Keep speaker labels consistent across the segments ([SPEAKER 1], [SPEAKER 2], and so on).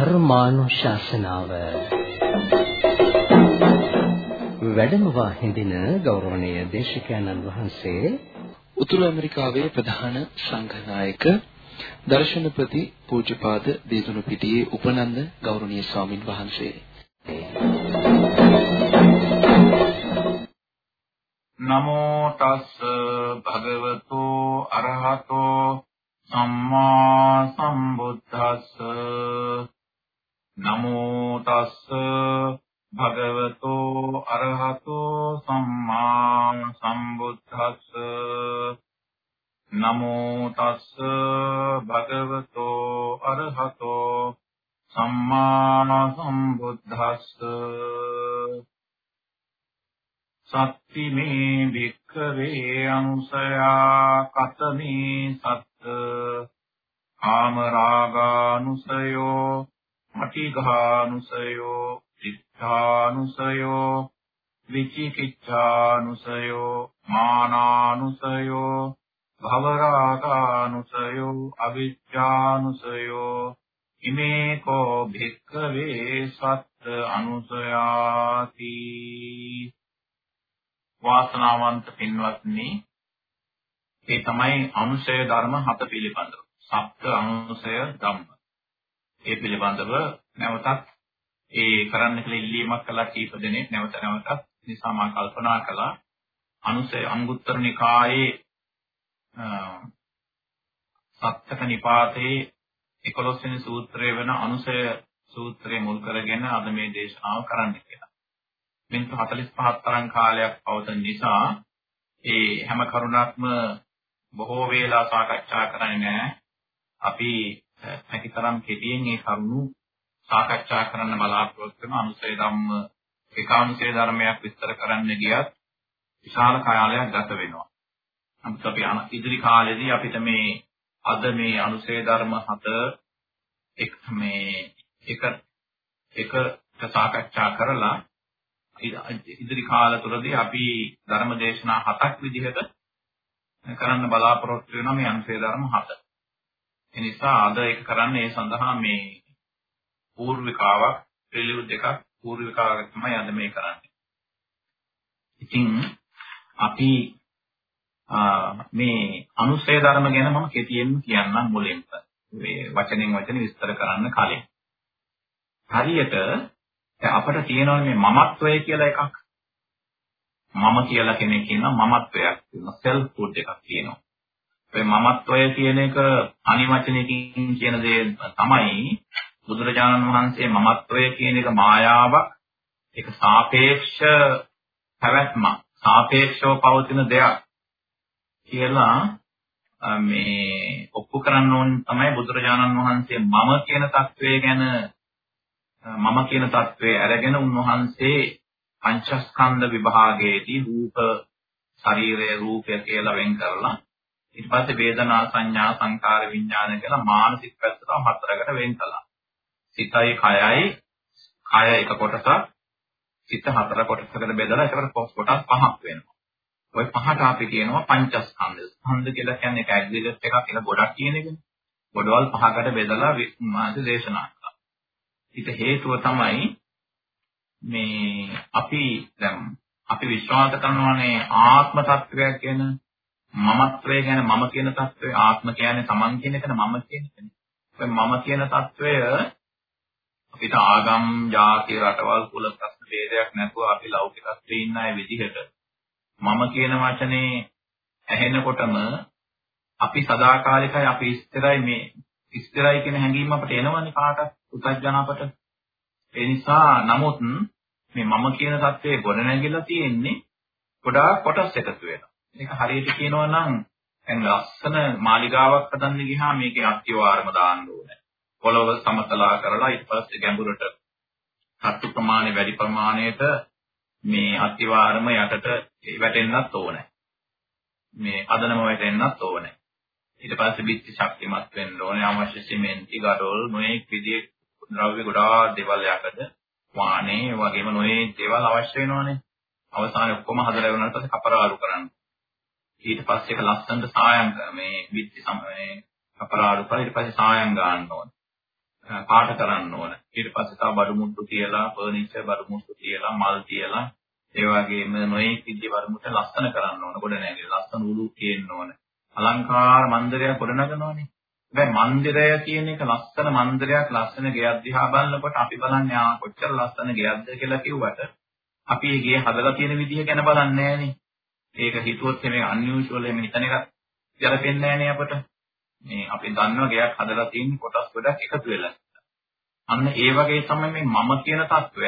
[SPEAKER 1] ධර්මානුශාසනාව. වැඩමවා හිඳින ගෞරවනීය දේශකයන්න් වහන්සේ
[SPEAKER 2] උතුරු ඇමරිකාවේ ප්‍රධාන සංඝනායක දර්ශනපති පූජ්‍යපාද දේදුණු පිටියේ උපනන්ද ගෞරවනීය ස්වාමින් වහන්සේ.
[SPEAKER 3] නමෝ තස් භගවතු අරහතෝ සම්මා සම්බුද්දස්ස නමෝ තස් භගවතු අරහතෝ සම්මා සම්බුද්දස්ස. නමෝ තස් භගවතු අරහතෝ සම්මා සම්බුද්දස්ස. සත්ති මේ වික්ඛවේ අනුසයා කතමේ සත්ත. කාමරාගානුසයෝ පටිඝානුසයෝ චිත්තානුසයෝ විචිකිච්ඡානුසයෝ මානානුසයෝ භවරාගානුසයෝ අවිජ්ජානුසයෝ ඉමේ කෝ භික්ඛවේ සත්ත අනුසයාති වාසනාවන්ත පින්වත්නි ඒ තමයි අනුශය ධර්ම හත පිළිබඳව. සප්ත අනුශය ධම්ම. ඒ පිළිබඳව නැවතත් ඒ කරන්න කියලා ඉල්ලීමක් කළා කීප දෙනෙක් නැවත නැවතත් නිසා මා කල්පනා කළා අනුශය අංගුත්තර නිකායේ සත්තක නිපාතේ 11 වෙනි සූත්‍රය වෙන අනුශය සූත්‍රය මුල් කරගෙන අද මේ දේශනාව කරන්න කියලා. මිනිත්තු 45ක් තරම් කාලයක් පවතන නිසා ඒ හැම කරුණක්ම බොහෝ වේලා සාකච්ඡා කරන්නේ නැහැ. අපි හැකිතරම් කෙටියෙන් මේ කරුණු සාකච්ඡා කරන්න බලාපොරොත්තු වෙන අනුසය ධම්ම ඒකානුසය ධර්මයක් විස්තර කරන්න ගියත් විශාල කාලයක් ගත වෙනවා. නමුත් අපි ඉදිරි කාලෙදී අපිට මේ අද මේ අනුසය ධර්ම හත එක් මේ එක එක සාකච්ඡා කරලා ඉදිරි කාල තුරදී අපි ධර්ම දේශනා හතක් විදිහට කරන්න බලාපොරොත්තු වෙනවා මේ අංශය ධර්ම හත. ඒ නිසා අද ඒක කරන්නේ ඒ සඳහා මේ පූර්විකාවක් පිළිවෙල දෙකක් පූර්විකාවක් තමයි අද මේ කරන්නේ. ඉතින් අපි මේ අනුශය ධර්ම ගැන මම කෙටියෙන් කියන්නම් මුලින්ම. මේ වචනෙන් වචන විස්තර කරන්න කලින්. හරියට අපිට තියෙනවා මේ මමත්වය කියලා එකක්. මම කියලා කෙනෙක් ඉන්නවා මමත්වයක් තියෙනවා සෙල්ෆ් ෆුඩ් එකක් තියෙනවා. ඔය මමත්වය කියන එක අනිවචනයකින් කියන දේ තමයි බුදුරජාණන් වහන්සේ මමත්වය කියන එක මායාවක් ඒක සාපේක්ෂ පැවැත්මක් සාපේක්ෂව පවතින දෙයක් කියලා මේ ඔප්පු කරන්න ඕන තමයි බුදුරජාණන් වහන්සේ මම කියන தત્ත්වය ගැන මම කියන தત્ත්වය අරගෙන උන්වහන්සේ පංචස්කන්ධ විභාගයේදී රූප ශරීරය රූපය කියලා වෙන් කරලා ඊට පස්සේ වේදනා සංඥා සංකාර විඥාන කියලා මානසික පැත්ත තම හතරකට වෙන් කළා. සිතයි කයයි කය එක කොටසක් සිත හතර කොටසකට බෙදලා ඒකට කොටස් පහක් වෙනවා. ওই පහට අපි කියනවා පංචස්කන්ධ. ස්කන්ධ කියලා කියන්නේ ඒක ඇඩ්විලට් එකක් කියලා ගොඩක් කියන එකනේ. ගොඩවල් පහකට බෙදලා මාස දේශනා කළා. ඊට හේතුව තමයි මේ අපි දැන් අපි විශ්වාස කරනවානේ ආත්ම තත්වයක් ගැන මමත්වය ගැන මම කියන తත්වය ආත්ම කියන්නේ Taman කියන එකන මම කියන එකනේ. මම කියන తත්වය අපිට ආගම්, ජාති, රටවල්, කුල ප්‍රශ්න ભેදයක් නැතුව අපි ලෞකිකත්වයේ ඉන්න අය විදිහට මම කියන වචනේ ඇහෙනකොටම අපි සදාකාලිකයි අපි ඉස්තරයි මේ ඉස්තරයි කියන හැඟීම අපට එනවනේ කාටත් උත්ජනපට ඒ නිසා නමුත් මේ මම කියන தත්ත්වයේ ගොඩ නැගිලා තියෙන්නේ ගොඩාක් කොටස් එකතු වෙනවා මේක හරියට කියනවා නම් දැන් ලස්සන මාලිගාවක් හදන්න ගියාම මේකේ අත්‍යවාරම දාන්න ඕනේ. පොළව සමතලා කරලා ඊට පස්සේ ගැඹුරට සත්තු ප්‍රමාණය වැඩි ප්‍රමාණයට මේ අත්‍යවාරම යටට වැටෙන්නත් ඕනේ. මේ පදනම වැටෙන්නත් ඕනේ. ඊට පස්සේ බිත්ති ශක්තිමත් වෙන්න ඕනේ අවශ්‍ය සිමෙන්ති ගඩොල් නොයෙක් විදිහේ ද්‍රව්‍ය ගොඩාක් දේවල් යකද වානේ වගේම නොයෙක් දේවල් අවශ්‍ය වෙනවනේ අවසානයේ ඔක්කොම හදලා ඉවරනට පස්සේ කපරාරු කරන්න ඊට පස්සේ ඒක ලස්සනට සායම් මේ බිත්ති සමයේ කපරාරු කරලා ඊට පස්සේ සායම් ගන්න ඕනේ පාට කරන්න ඕන. ඊට පස්සේ තව බඩු මුට්ටු තියලා, ෆර්නිචර් බඩු මුට්ටු තියලා, මල් තියලා, ඒ වගේම නොයෙක් විදිහේ බඩු මුට්ටු ලස්සන කරන්න ඕන. ගොඩ නැගිලි ලස්සන උළු තියෙන්න ඕන. අලංකාර මන්දිරයක් ගොඩ නගනවානේ. හැබැයි මන්දිරය කියන එක ලස්සන මන්දිරයක් ලස්සන ගෙයක් දිහා බලනකොට අපි බලන්නේ ආ කොච්චර ලස්සන ගෙයක්ද කියලා කිව්වට අපි ඒ ගේ හදලා තියෙන විදිහ ගැන බලන්නේ නැහනේ. ඒක හිතුවොත් මේ අන්යුෂුවල් එහෙම හිතන එක ජරපෙන්නේ නැහැ අපට. මේ අපි දන්නවා ගයක් හදලා තියෙන කොටස් ගොඩක් එකතු වෙලා. අන්න ඒ වගේ තමයි මේ මම කියන తত্ত্বය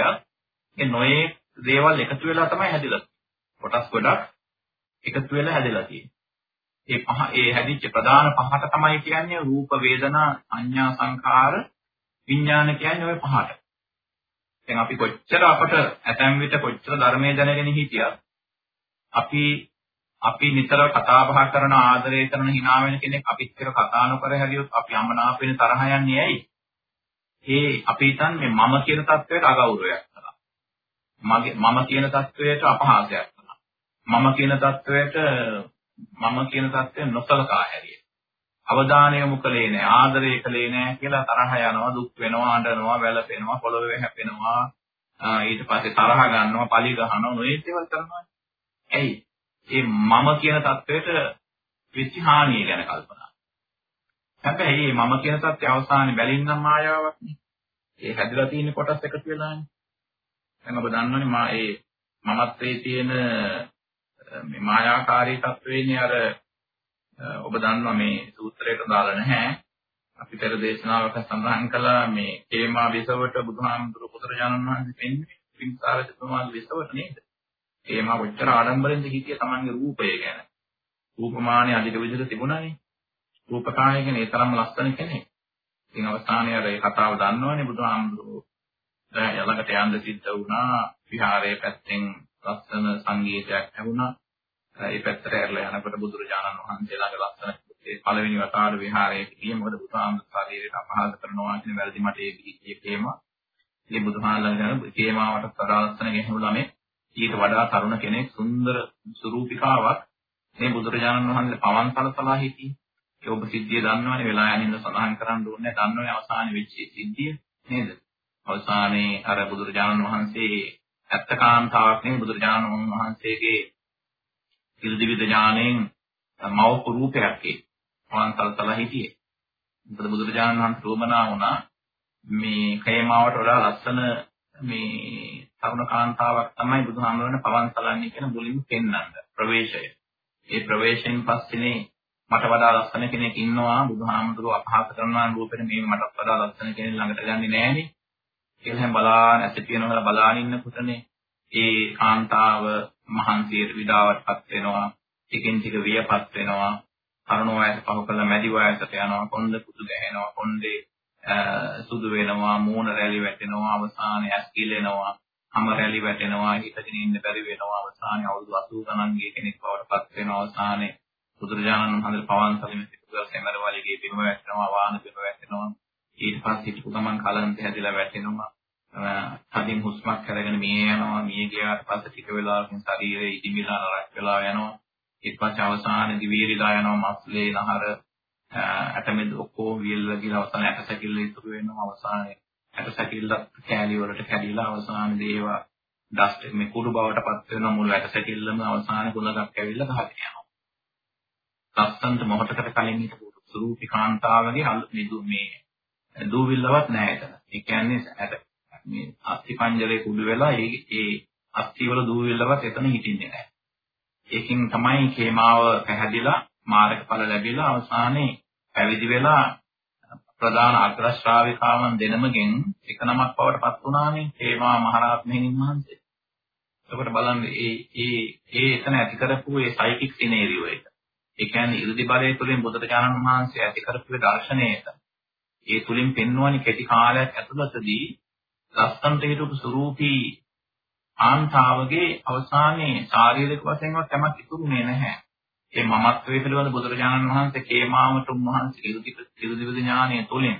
[SPEAKER 3] ඒ නොයේ දේවල් එකතු වෙලා තමයි හැදිලා. කොටස් ගොඩක් එකතු වෙලා හැදිලා තියෙන්නේ. ඒ පහ ඒ හැදිච්ච ප්‍රධාන පහට තමයි කියන්නේ රූප වේදනා අඤ්ඤා සංඛාර විඥාන කියන්නේ ওই පහට. දැන් අපි කොච්චර අපට ඇතැම් විට කොච්චර ධර්මයේ දැනගෙන හිටියත් අපි අපි නිතර කතා බහ කරන ආදරය කරන hina වෙන කෙනෙක් අපිත් එක්ක කතා නොකර හැදියොත් අපි අමනාප වෙන තරහ යන්නේ ඇයි? ඒ අපි හිතන්නේ මම කියන தත්වයට අගෞරවයක් කරනවා. මගේ මම කියන தත්වයට අපහාසයක් කරනවා. මම කියන தත්වයට මම කියන தත්වය නොසලකා හැරිය. අවධානය යොමු කළේ නැහැ, ආදරය කළේ නැහැ කියලා තරහ යනවා, දුක් වෙනවා, අඬනවා, වැළපෙනවා, පොළොවේ හැපෙනවා. ඊට පස්සේ තරහ ගන්නවා, පලි ගහනවා, නොයෙක් දේවල් කරනවා. ඇයි? ඒ මම කියන தත්ත්වයට වෙච්ච හානිය ගැන කල්පනා. හැබැයි මේ මම කියන தත්ත්වය අවසානයේ බැලින්නම් මායාවක් නේ. ඒ හැදලා තියෙන කොටස් එකතු වෙලානේ. දැන් ඔබ දන්නවනේ මා ඒ මමත්වයේ තියෙන මේ මායාකාරී තත්වෙන්නේ අර ඔබ දන්නවා මේ සූත්‍රයට දාලා නැහැ. අපි පෙර දේශනාවක සඳහන් කළා මේ හේමා විසවට බුදුහාමුදුරු පුත්‍රජානන් වහන්සේ පෙන්වන්නේ පින්සාරජතුමාගේ විසවට නේද? හේමා කොච්චර ආඩම්බරෙන්ද හිටියේ Tamanගේ රූපය ගැන. රූපමානිය අධික විදිහට තිබුණානේ. රූපකාය ගැන ඒ තරම් ලස්සන කෙනෙක්. ඉතින් අවසානයේ අර ඒ කතාව දන්නවනේ බුදුහාමුදුරු දැන් ළඟට යන්න සිද්ධ වුණා විහාරයේ පැත්තෙන් ලස්සන සංගීතයක් ඇහුණා ඒ පැත්තට ඇරලා යනකොට බුදුරජාණන් වහන්සේ ළඟ ලස්සන ඒ පළවෙනි වතාවට විහාරයේ ගියේ මොකද බුදුහාමුදුරු ශරීරයට අපහාස කරනවා කියන වැරදි මට ඒ ගිහියේ කේමා. ඒ බුදුහාමුදුරුගේ කේමාවට සදාලස්සන ගෙහුණු ළමේ ඊට වඩා තරුණ කෙනෙක් සුන්දර සුරූපිකාවක් මේ බුදුරජාණන් වහන්සේ පවන් සලසලා හිටියේ. ඒ ඔබ සිද්ධිය දන්නවනේ වෙලා යනින්න සඳහන් කරන්න ඕනේ දන්නවනේ අවසානයේ වෙච්ච සිද්ධිය නේද? අවසානයේ අර බුදුරජාණන් වහන්සේ ඇත්ත කාන්තාවක් නෙමෙයි බුදුරජාණන් වහන්සේගේ ඉල්දිවිද ඥාණයෙන් මවපු රූපයක් ඒ වහන්සල්තල හිටියේ. මොකද බුදුරජාණන් වහන්සේ රෝමනා වුණා මේ කේමාවට වඩා ලස්සන මේ තරුණ කාන්තාවක් තමයි බුදුහාමරණ පවන්සලන්නේ කියන මුලින්ම පෙන්වන්න ප්‍රවේශය. ඒ ප්‍රවේශයෙන් පස්සේනේ මට වඩා ලස්සන කෙනෙක් ඉන්නවා. බුදුහාමුදුරුව අපහාස කරනවා රූපෙට මේ මටත් වඩා ලස්සන කෙනෙක් ළඟට ගන්නේ නැහනේ. කියලා හැම බලාන ඇසිටිනවලා බලාන ඉන්නකොටනේ ඒ කාන්තාව මහන්සියට විඩාවටපත් වෙනවා. ටිකෙන් ටික වියපත් වෙනවා. තරුණ වයස පහු කළ මැදි වයසට යනවා. කොන්ද කුතු ගැහෙනවා. කොන්දේ සුදු වෙනවා මූණ රැලි වැටෙනවා අවසානයේ ඇස් කිලෙනවා හැම රැලි වැටෙනවා හිතගෙන ඉන්න බැරි වෙනවා අවසානයේ අවුරුදු 80 ගණන්ගේ කෙනෙක් බවට පත් වෙනවා අවසානයේ බුදුරජාණන් වහන්සේ පවන් සලින සිතුවල් සෙමර වලිගේ බිම වැටෙනවා වාහන බිම වැටෙනවා. ඊට පස්සේ හිටපු ගමන් කලන්ත හැදිලා වැටෙනවා. තදින් හුස්මක් අරගෙන මිය යනවා. මිය ගියාට පස්සේ ටික වෙලාවකින් ශරීරය ඉදිමිලා නරක් වෙලා යනවා. ඊට පස්සේ අවසානයේදී වීරිලා යනවා. මස්ලේ නහර ඇටමෙද ඔක්කොම වියල්ලා ගිහලා අවසාන ඇටසැකිල්ල ඉතුරු වෙනවා අවසානයේ ඇටසැකිල්ල කෑලි වලට කැඩිලා අවසානයේදී ඒවා ඩස්ට් මේ කුඩු බවට පත් වෙන මුළු ඇටසැකිල්ලම අවසානයේ ගුණගක් ඇවිල්ලා ගහගෙන යනවා. ලස්සන්ට මොහොතකට කලින් හිටපු සුරූපි කාන්තාවගේ මේ මේ දූවිල්ලවත් නැහැ එතන. ඒ කියන්නේ ඇට මේ අස්ථි පංජරේ කුඩු වෙලා ඒ ඒ අස්ථි වල දූවිල්ලවත් එතන හිටින්නේ නැහැ. ඒකෙන් තමයි කේමාව පැහැදිලා මාර්ගඵල ලැබිලා අවසානයේ පැවිදි වෙලා ප්‍රධාන අග්‍ර ශ්‍රාවිකාවන් දෙනමගෙන් එක නමක් බවට පත් වුණානේ හේමා මහරහත් මෙහෙණින් වහන්සේ. එතකොට බලන්න ඒ ඒ ඒ එතන ඇති කරපු ඒ සයිකික් සිනේරියෝ එක. ඒ කියන්නේ 이르දි බලය තුළින් බුදුරජාණන් වහන්සේ ඇති කරපු දර්ශනයක. ඒ තුලින් පෙන්වන්නේ කෙටි කාලයක් ඇතුළතදී ලස්සන්ට හිටපු සුරූපී ආන්තාවගේ අවසානයේ ශාරීරික වශයෙන්වත් යමක් ඉතුරුනේ නැහැ. ඒ මමත්වයේ පිළිබඳ බුදුරජාණන් වහන්සේ කේමාවට උන්වහන්සේ ඉරුදි ඥානය තුළින්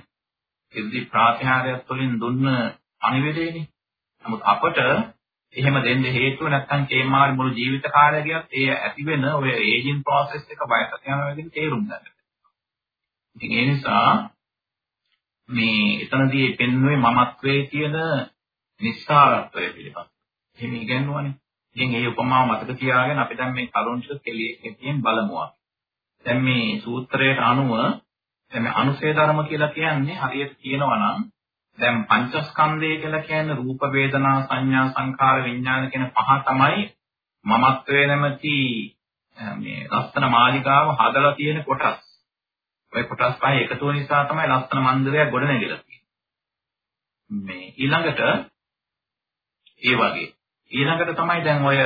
[SPEAKER 3] ඉරුදි ප්‍රාතිහාර්යය තුළින් දුන්න අනිවේදේනේ. නමුත් අපට එහෙම දෙන්න හේතුව නැත්තම් කේමාගේ මුළු ජීවිත කාලය ගියත් ඒ ඇති වෙන ඔය ඒජින් process එක වයසට යන වෙලෙදි තේරුම් ගන්න. ඉතින් ඒ නිසා මේ එතනදී පෙන්වුවේ මමත්වයේ කියන නිස්සාරත්වය පිළිබඳ. එහෙම ඉගෙනුවානේ. ඉතින් ඒ උපමාව මතක තියාගෙන අපි දැන් මේ කරුණු කෙලියෙන් බලමු. දැන් මේ සූත්‍රයට අනුව දැන් මේ අනුසය ධර්ම කියලා කියන්නේ හරියට කියනවා නම් දැන් පංචස්කන්ධය කියලා කියන්නේ රූප වේදනා සංඥා සංකාර විඥාන කියන පහ තමයි මමත්වයේ නැමැති මේ ලස්සන මාලිකාව හදලා තියෙන කොටස්. ওই කොටස් පහ එකතු වෙන නිසා තමයි ලස්සන මන්දිරයක් ගොඩනැගිලා තියෙන්නේ. මේ ඊළඟට ඒ වගේ ඊළඟට තමයි දැන් ඔය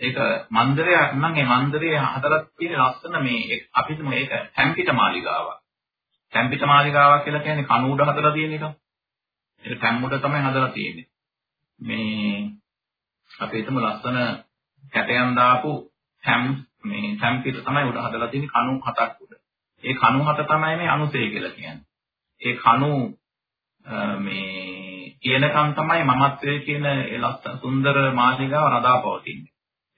[SPEAKER 3] ඒක මන්දිරයක් නම් ඒ මන්දිරයේ හදලා තියෙන ලස්සන මේ අපිට මේක ටැම්පිට මාලිගාවක්. ටැම්පිට මාලිගාවක් කියලා කියන්නේ කණු උඩ හදලා තියෙන එක. ඒක ටැම් උඩ තමයි හදලා තියෙන්නේ. මේ අපි හිතමු ලස්සන කැටයන් දාපු ටැම් මේ ටැම්පිට තමයි උඩ හදලා තියෙන්නේ කණු හතක් උඩ. ඒ කණු හත තමයි මේ අනුසය කියලා කියන්නේ. ඒ කණු මේ කියනකම් තමයි මමත්වයේ කියන ඒ ලස්සන සුන්දර මාලිගාව රඳාපවතින්නේ.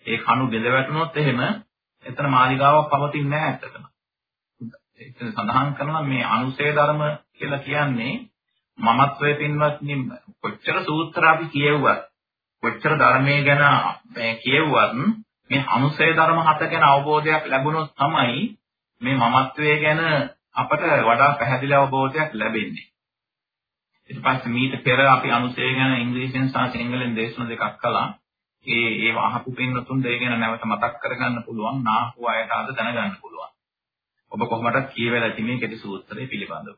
[SPEAKER 3] ඒ කණු බෙද වැටුනොත් එහෙම එතන මාලිගාවක් පවතින්නේ නැහැ ඇත්තටම. එතන සඳහන් කරනවා මේ අනුසය ධර්ම කියලා කියන්නේ මමත්වයේ පින්වත්නි කොච්චර සූත්‍ර අපි කියවුවත් කොච්චර ධර්මයේ ගැන මේ කියවුවත් මේ අනුසය ධර්ම හත ගැන අවබෝධයක් ලැබුණොත් තමයි මේ මමත්වයේ ගැන අපට වඩා පැහැදිලි අවබෝධයක් ලැබෙන්නේ. ඊට පස්සේ මීට පෙර අපි අනුසය ගැන ඉංග්‍රීසියෙන් සහ සිංහලෙන් දේශන දෙකක් කළා. ඒ ඒව අහපු පින්නතුන් දෙය ගැන නැවත මතක් කරගන්න පුළුවන්, නාහුව අයට අද දැනගන්න පුළුවන්. ඔබ කොහොමද කියවෙලා ඇති මේ කෙටි සූත්‍රය පිළිබඳව.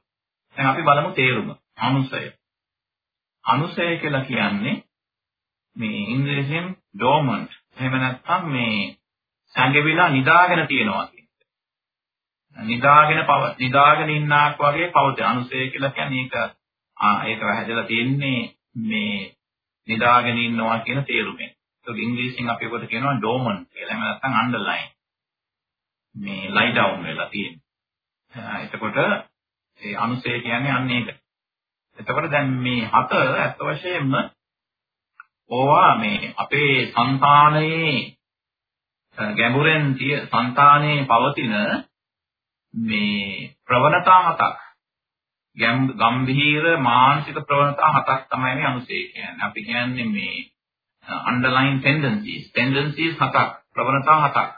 [SPEAKER 3] දැන් අපි බලමු තේරුම. අනුසය. අනුසය කියලා කියන්නේ මේ ඉංග්‍රීසියෙන් dormant. එහෙම නැත්නම් මේ සංගෙවිලා නිදාගෙන තියෙනවා නිදාගෙන පව නිදාගෙන ඉන්නාක් වගේ පවතින අනුසය කියලා කියන්නේ ඒක ඒක හැදලා තියෙන්නේ මේ නිදාගෙන ඉන්නවා කියන තේරුමෙන්. ඒක ඉංග්‍රීසියෙන් අපි ඒකට කියනවා dormant කියලා. එහෙම නැත්නම් underline. මේ lie down වෙලා තියෙන්නේ. එතකොට ඒ අනුසය කියන්නේ අන්න ඒක. එතකොට දැන් මේ හත අත් වශයෙන්ම ඕවා මේ අපේ సంతානයේ ගැඹුරෙන් තිය సంతානයේ පවතින මේ ප්‍රවණතා හතක්. ගම්භීර මානසික ප්‍රවණතා හතක් තමයි මේ අනුසය කියන්නේ. අපි කියන්නේ මේ uh, underlying tendencies tendencies හතක් ප්‍රවණතා හතක්.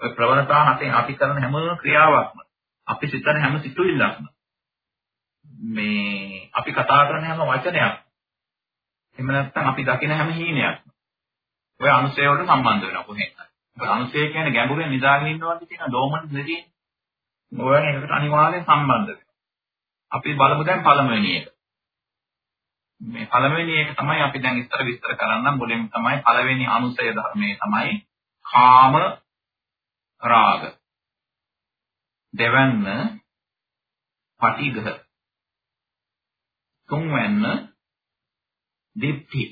[SPEAKER 3] ඔය ප්‍රවණතා හතෙන් අපි කරන හැම ක්‍රියාවක්ම අපි සිතන හැම සිතුවිල්ලක්ම මේ අපි කතා කරන හැම වචනයක් එහෙම නැත්නම් අපි දකින හැම හීනයක්ම ඔය අනුසය වලට සම්බන්ධ වෙනවා කොහෙන්ද? අනුසය කියන්නේ ගැඹුරෙන් නිදාගෙන ඉන්නවා කියන ඩෝමන්ට් නෙදී. ඔයන් එකට අනිවාර්යෙන් සම්බන්ධ වෙනවා. අපි බලමු දැන් පළවෙනි එක. මේ පළවෙනි එක තමයි අපි දැන් ඉස්සර විස්තර කරන්නම් මුලින්ම තමයි පළවෙනි අනුසය ධර්මයේ තමයි කාම රාග. දෙවැන්න පටිඝ. තුන්වැන්න දිට්ඨි.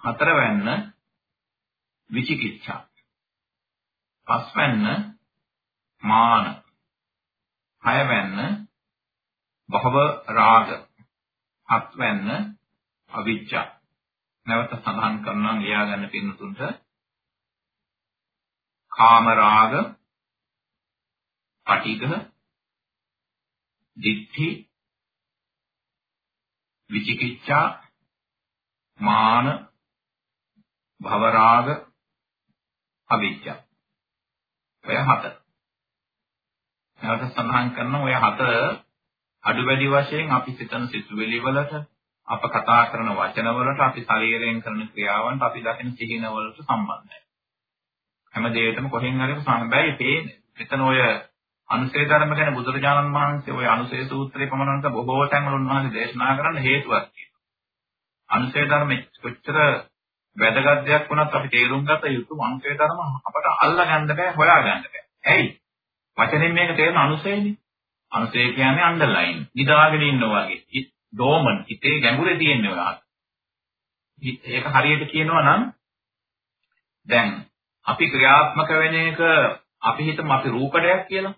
[SPEAKER 3] හතරවැන්න විචිකිච්ඡා. පස්වැන්න මාන. හයවැන්න භව රාග. හත්වැන්න අවිජ්ජා. නැවත සඳහන් කරනවා ලියා ගන්න පින්නතුන්ට කාම රාග පටිඝ දික්ඛි විචිකිච්ඡා මාන භව රාග අවිජ්ජා ඔය හත නැවත සඳහන් කරන ඔය හත අඩු වැඩි වශයෙන් අපි සිතන සිතුවිලි වලට අප කතා කරන වචන වලට අපි ශරීරයෙන් කරන ක්‍රියාවන්ට අපි දකින සිහින වලට සම්බන්ධයි හැම දෙයකටම කොහෙන් හරි සම්බැයි පේන්නේ මෙතන ඔය අනුසේ ධර්ම ගැන බුදුරජාණන් වහන්සේ ওই අනුසේ සූත්‍රයේ පමණක් බොහෝ තැන්වල උන්වහන්සේ දේශනා කරන්න හේතුවක් තියෙනවා. අනුසේ ධර්ම කොච්චර වැදගත් දෙයක් වුණත් අපි තේරුම් ගත යුතු අනුසේ ධර්ම අපට අල්ලා ගන්න බෑ හොයා ගන්න බෑ. ඇයි? වචනෙන් මේක තේරෙන අනුසේනේ. අනුසේ කියන්නේ අන්ඩර්ලයින්. නිදාගෙන ඉන්නවා වගේ. ඩෝමන් හිතේ ගැඹුරේ තියෙන ඔයාලා. ඒක හරියට කියනවා නම් දැන් අපි ක්‍රියාත්මක වෙන එක අපි හිතමු අපි රූපඩයක් කියලා.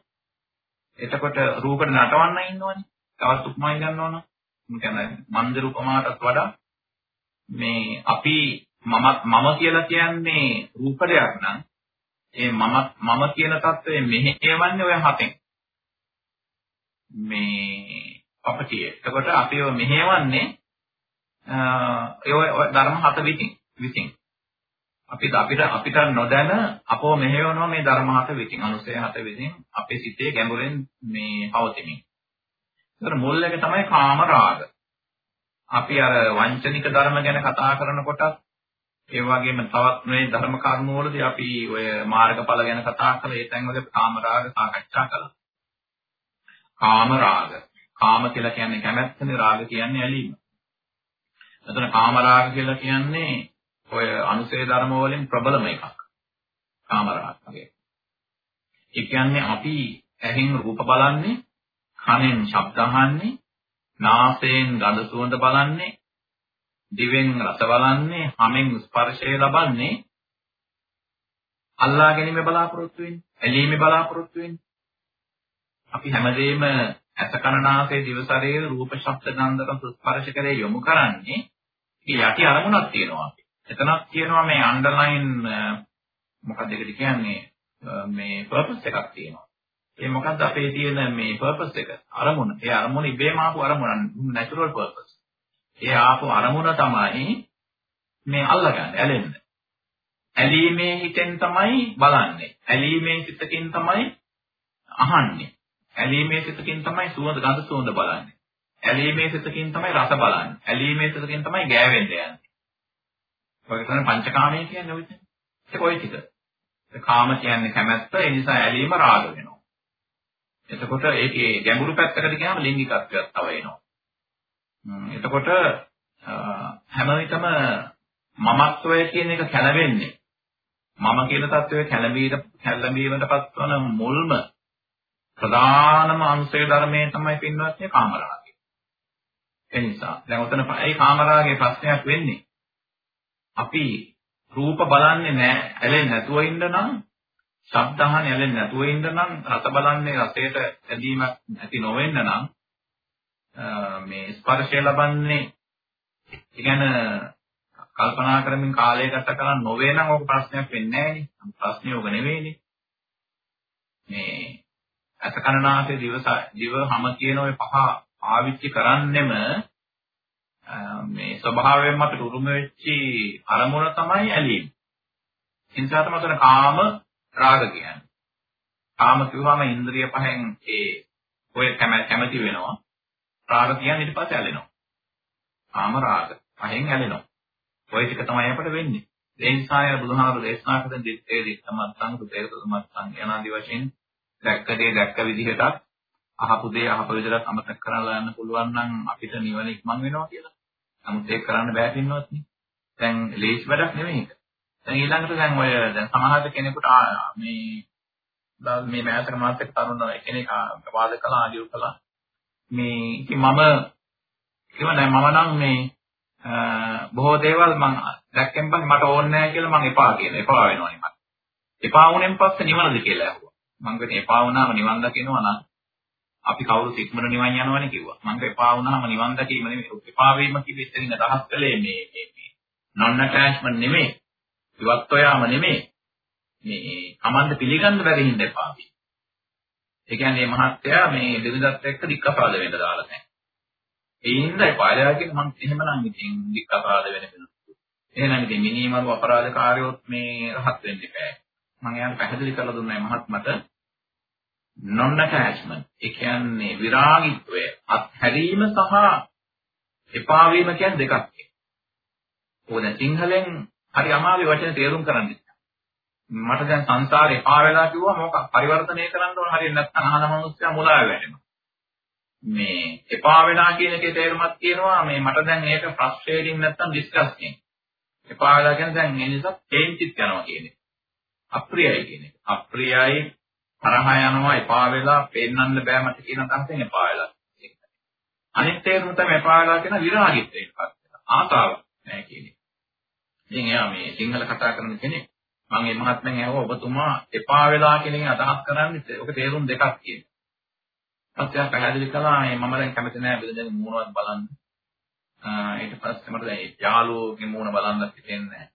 [SPEAKER 3] එතකොට රූපෙට නටවන්න ඉන්නවනේ. තවත් උපමායි ගන්නවනම්. මම කියන්නේ මන්දිර උපමාටත් වඩා මේ අපි මම මම කියලා කියන්නේ රූපයක් නම් ඒ මම මම කියන தත්ත්වය මෙහෙවන්නේ ඔය හතෙන්. මේ අපටිය. එතකොට අපිව මෙහෙවන්නේ ඒ ධර්ම හත විසින් විසින්. අපිට අපිට අපිට නොදැන අපව මෙහෙවනවා මේ ධර්ම හත විසින්. අනුසය හත විසින් අපේ සිතේ ගැඹුරෙන් මේ පවතිමින්. ඒතර මුල් එක තමයි කාම රාග. අපි අර වංචනික ධර්ම ගැන කතා කරනකොට ඒ වගේම තවත් මේ ධර්ම කර්ම වලදී අපි ඔය මාර්ගඵල ගැන කතා කරලා ඒ තැන් වල කාම රාග සාකච්ඡා කළා. කාම රාග. කාම කියලා කියන්නේ කැමැත්තනේ රාග කියන්නේ ඇලීම. එතන කාම රාග කියලා කියන්නේ ඔය අනුසේ ධර්ම වලින් ප්‍රබලම එකක්. කාම රාගය. ඒ කියන්නේ අපි ඇහෙන් රූප බලන්නේ, කනෙන් ශබ්ද අහන්නේ, නාසයෙන් ගඳ සුවඳ බලන්නේ, දිවෙන් රස බලන්නේ, හමෙන් ස්පර්ශය ලබන්නේ අල්ලා ගැනීම බලාපොරොත්තු වෙන්නේ, ඇලීමේ බලාපොරොත්තු වෙන්නේ. අපි හැමදේම ඇස කන නාසය දිව ශරීර රූප ශබ්ද ගන්ධ රස ස්පර්ශ කරේ යොමු කරන්නේ ඒ යටි අරමුණක් තියෙනවා අපි. එතනක් තියෙනවා මේ අන්ඩර්ලයින් මොකක්ද ඒකට කියන්නේ මේ පර්පස් එකක් තියෙනවා. ඒ මොකද්ද අපේ තියෙන මේ පර්පස් එක? අරමුණ. ඒ අරමුණ ඉබේම ආපු අරමුණ නැචරල් පර්පස්. ඒ ආපු අරමුණ තමයි මේ අල්ලගන්නේ, ඇලෙන්න. ඇලීමේ හිතෙන් තමයි බලන්නේ. ඇලීමේ සිතකින් තමයි අහන්නේ. ඇලීමේ සිතකින් තමයි සුවඳ ගඳ සුවඳ බලන්නේ. ඇලීමේ සිතකින් තමයි රස බලන්නේ. ඇලීමේ සිතකින් තමයි ගෑවෙන්න යන්නේ. ඔය තමයි පංචකාමයේ කියන්නේ ඔය. ඒක ඔය ටික. කාම කියන්නේ කැමැත්ත, ඒ නිසා ඇලීම රාග වෙනවා. එතකොට ඒකේ ගැඹුරු පැත්තකට ගියාම ලිංගිකත්වයක් තව එනවා. එතකොට හැම විටම මමත්වය කියන එක කැළවෙන්නේ. මම කියන தත්වයේ කැළඹීමට කැළඹීමට පත්වන මුල්ම ප්‍රධානම අංශය ධර්මයේ තමයි පින්වත්නි කාමරාගය. ඒ නිසා දැන් උතන ඒ කාමරාගයේ ප්‍රශ්නයක් වෙන්නේ අපි රූප බලන්නේ නැහැ ඇලෙන්නේ නැතුව ඉන්න නම් ශබ්ද අහන්නේ ඇලෙන්නේ නැතුව ඉන්න නම් රස බලන්නේ රසයට ඇදීමක් නැති නොවෙන්න නම් මේ ස්පර්ශය ලබන්නේ ඉගෙන කල්පනා කරමින් කාලය ගත කරන් නොවේ නම් ඕක ප්‍රශ්නයක් වෙන්නේ නැහැ නේ ප්‍රශ්නේ ඕක නෙවෙයිනේ මේ අසකරණාසේ දිව දිව හැම කියන ඔය පහ පාවිච්චි කරන්නෙම මේ ස්වභාවයෙන් අපිට උරුම වෙච්චි අරමුණ තමයි ඇලීම. ඒ නිසා තමයි අතන කාම රාග කියන්නේ. කාම කිව්වම ඉන්ද්‍රිය පහෙන් ඒ ඔය කැමැති වෙනවා. රාග කියන්නේ ඊට පස්සේ ඇලෙනවා. කාම රාග පහෙන් ඇලෙනවා. ඔය ටික තමයි අපිට වෙන්නේ. ඒ නිසා ය බුදුහාමුදුරු දේශනා කරන දෙත්තේ දිත්තමත්සං සුතේක සුමත්සං යනාදි වශයෙන් දැක්ක දේ දැක්ක විදිහට අහපු දේ අහපු විදිහට අමතක කරලා යන්න පුළුවන් නම් අපිට නිවන ඉක්මන් වෙනවා කියලා. නමුත් ඒක කරන්න බෑ පින්නවත් නේ. දැන් ලේසි වැඩක් නෙමෙයි ඒක. දැන් ඊළඟට දැන් ඔය දැන් සමහර කෙනෙකුට මේ මේ මෑතක මාසෙක තරුණ කෙනෙක් වාද කළා ආදියු කළා. මේ ඉතින් මම කිව්ව නෑ මම නම් මේ බොහෝ දේවල් මම දැක්කෙන් පස්සේ මට ඕනේ නැහැ කියලා මම එපා කියන එපා වෙනවනේ මට. එපා වුණෙන් පස්සේ නිවනද කියලා ඇහුවා. මම කිව්වේ එපා වුණාම නිවන් දකිනවා නම් අපි කවුරුත් ඉක්මන නිවන් යනවනේ කිව්වා. මම එපා වුණාම නිවන් දැකීම නෙමෙයි. එපා වීම කිව්වෙ එතනින් අදහස් කළේ මේ මේ මේ non attachment නෙමෙයි. ඉවත් ඔයාම නෙමෙයි. මේ අමන්ද පිළිගන්න බැරි හින්දා එපා වී. ඒ කියන්නේ මහත්තයා මේ දෙවිදත් එක්ක දික්කපාද වෙන්න දාලා නැහැ. ඒ හින්දා එපාලා කියන මම එහෙමනම් ඉතින් දික්කපාද වෙන වෙනවා. එහෙනම් ඉතින් මිනිමරු අපරාධකාරයොත් මේ රහත් වෙන්න බෑ. මම එයාට පැහැදිලි කරලා දුන්නා මහත්මට non attachment ඒ කියන්නේ විරාගීත්වය අත්හැරීම සහ එපා වීම කියන්නේ දෙකක් ඕන සිංහලෙන් හරි අමාරු වචන තේරුම් කරන්න මට දැන් සංසාරේ එපා වෙලා කිව්වා මොකක් පරිවර්තනය කරන්න ඕන හරිය නැත්නම් අහන මනුස්සයා මුලා වෙනවා මේ එපා වෙනා කියන එකේ තේරුමක් තියෙනවා මේ මට දැන් ඒක ෆ්‍රස්ට්‍රේටින් නැත්නම් ඩිස්කස්ටිං එපා වෙලා කියන්නේ දැන් ඒ නිසා පේන්චිත් යනවා කියන එක අප්‍රියයි කියන එක අප්‍රියයි තරහ යනවා එපා වෙලා පෙන්නන්න බෑ මට කියන අදහසෙන් එපා වෙලා. අනිත් තේරුම තමයි එපා වෙලා කියන විරාගිත්වයටපත් වෙනවා. ආසාව නෑ කියන්නේ. ඉතින් එයා මේ සිංහල කතා කරන කෙනෙක් මම මේ මහත්මයන් ඇහුවා ඔබතුමා එපා වෙලා කියන එකෙන් අදහස් කරන්නේ ඔක තේරුම් දෙකක් කියන. පස්සේ පැහැදිලි කළා මේ මම දැන් කැමති නෑ බෙදෙන මූණවත් බලන්න. ඊට පස්සේ මට දැන් යාළුවෝගේ මූණ බලන්නත් හිතෙන්නේ නෑ.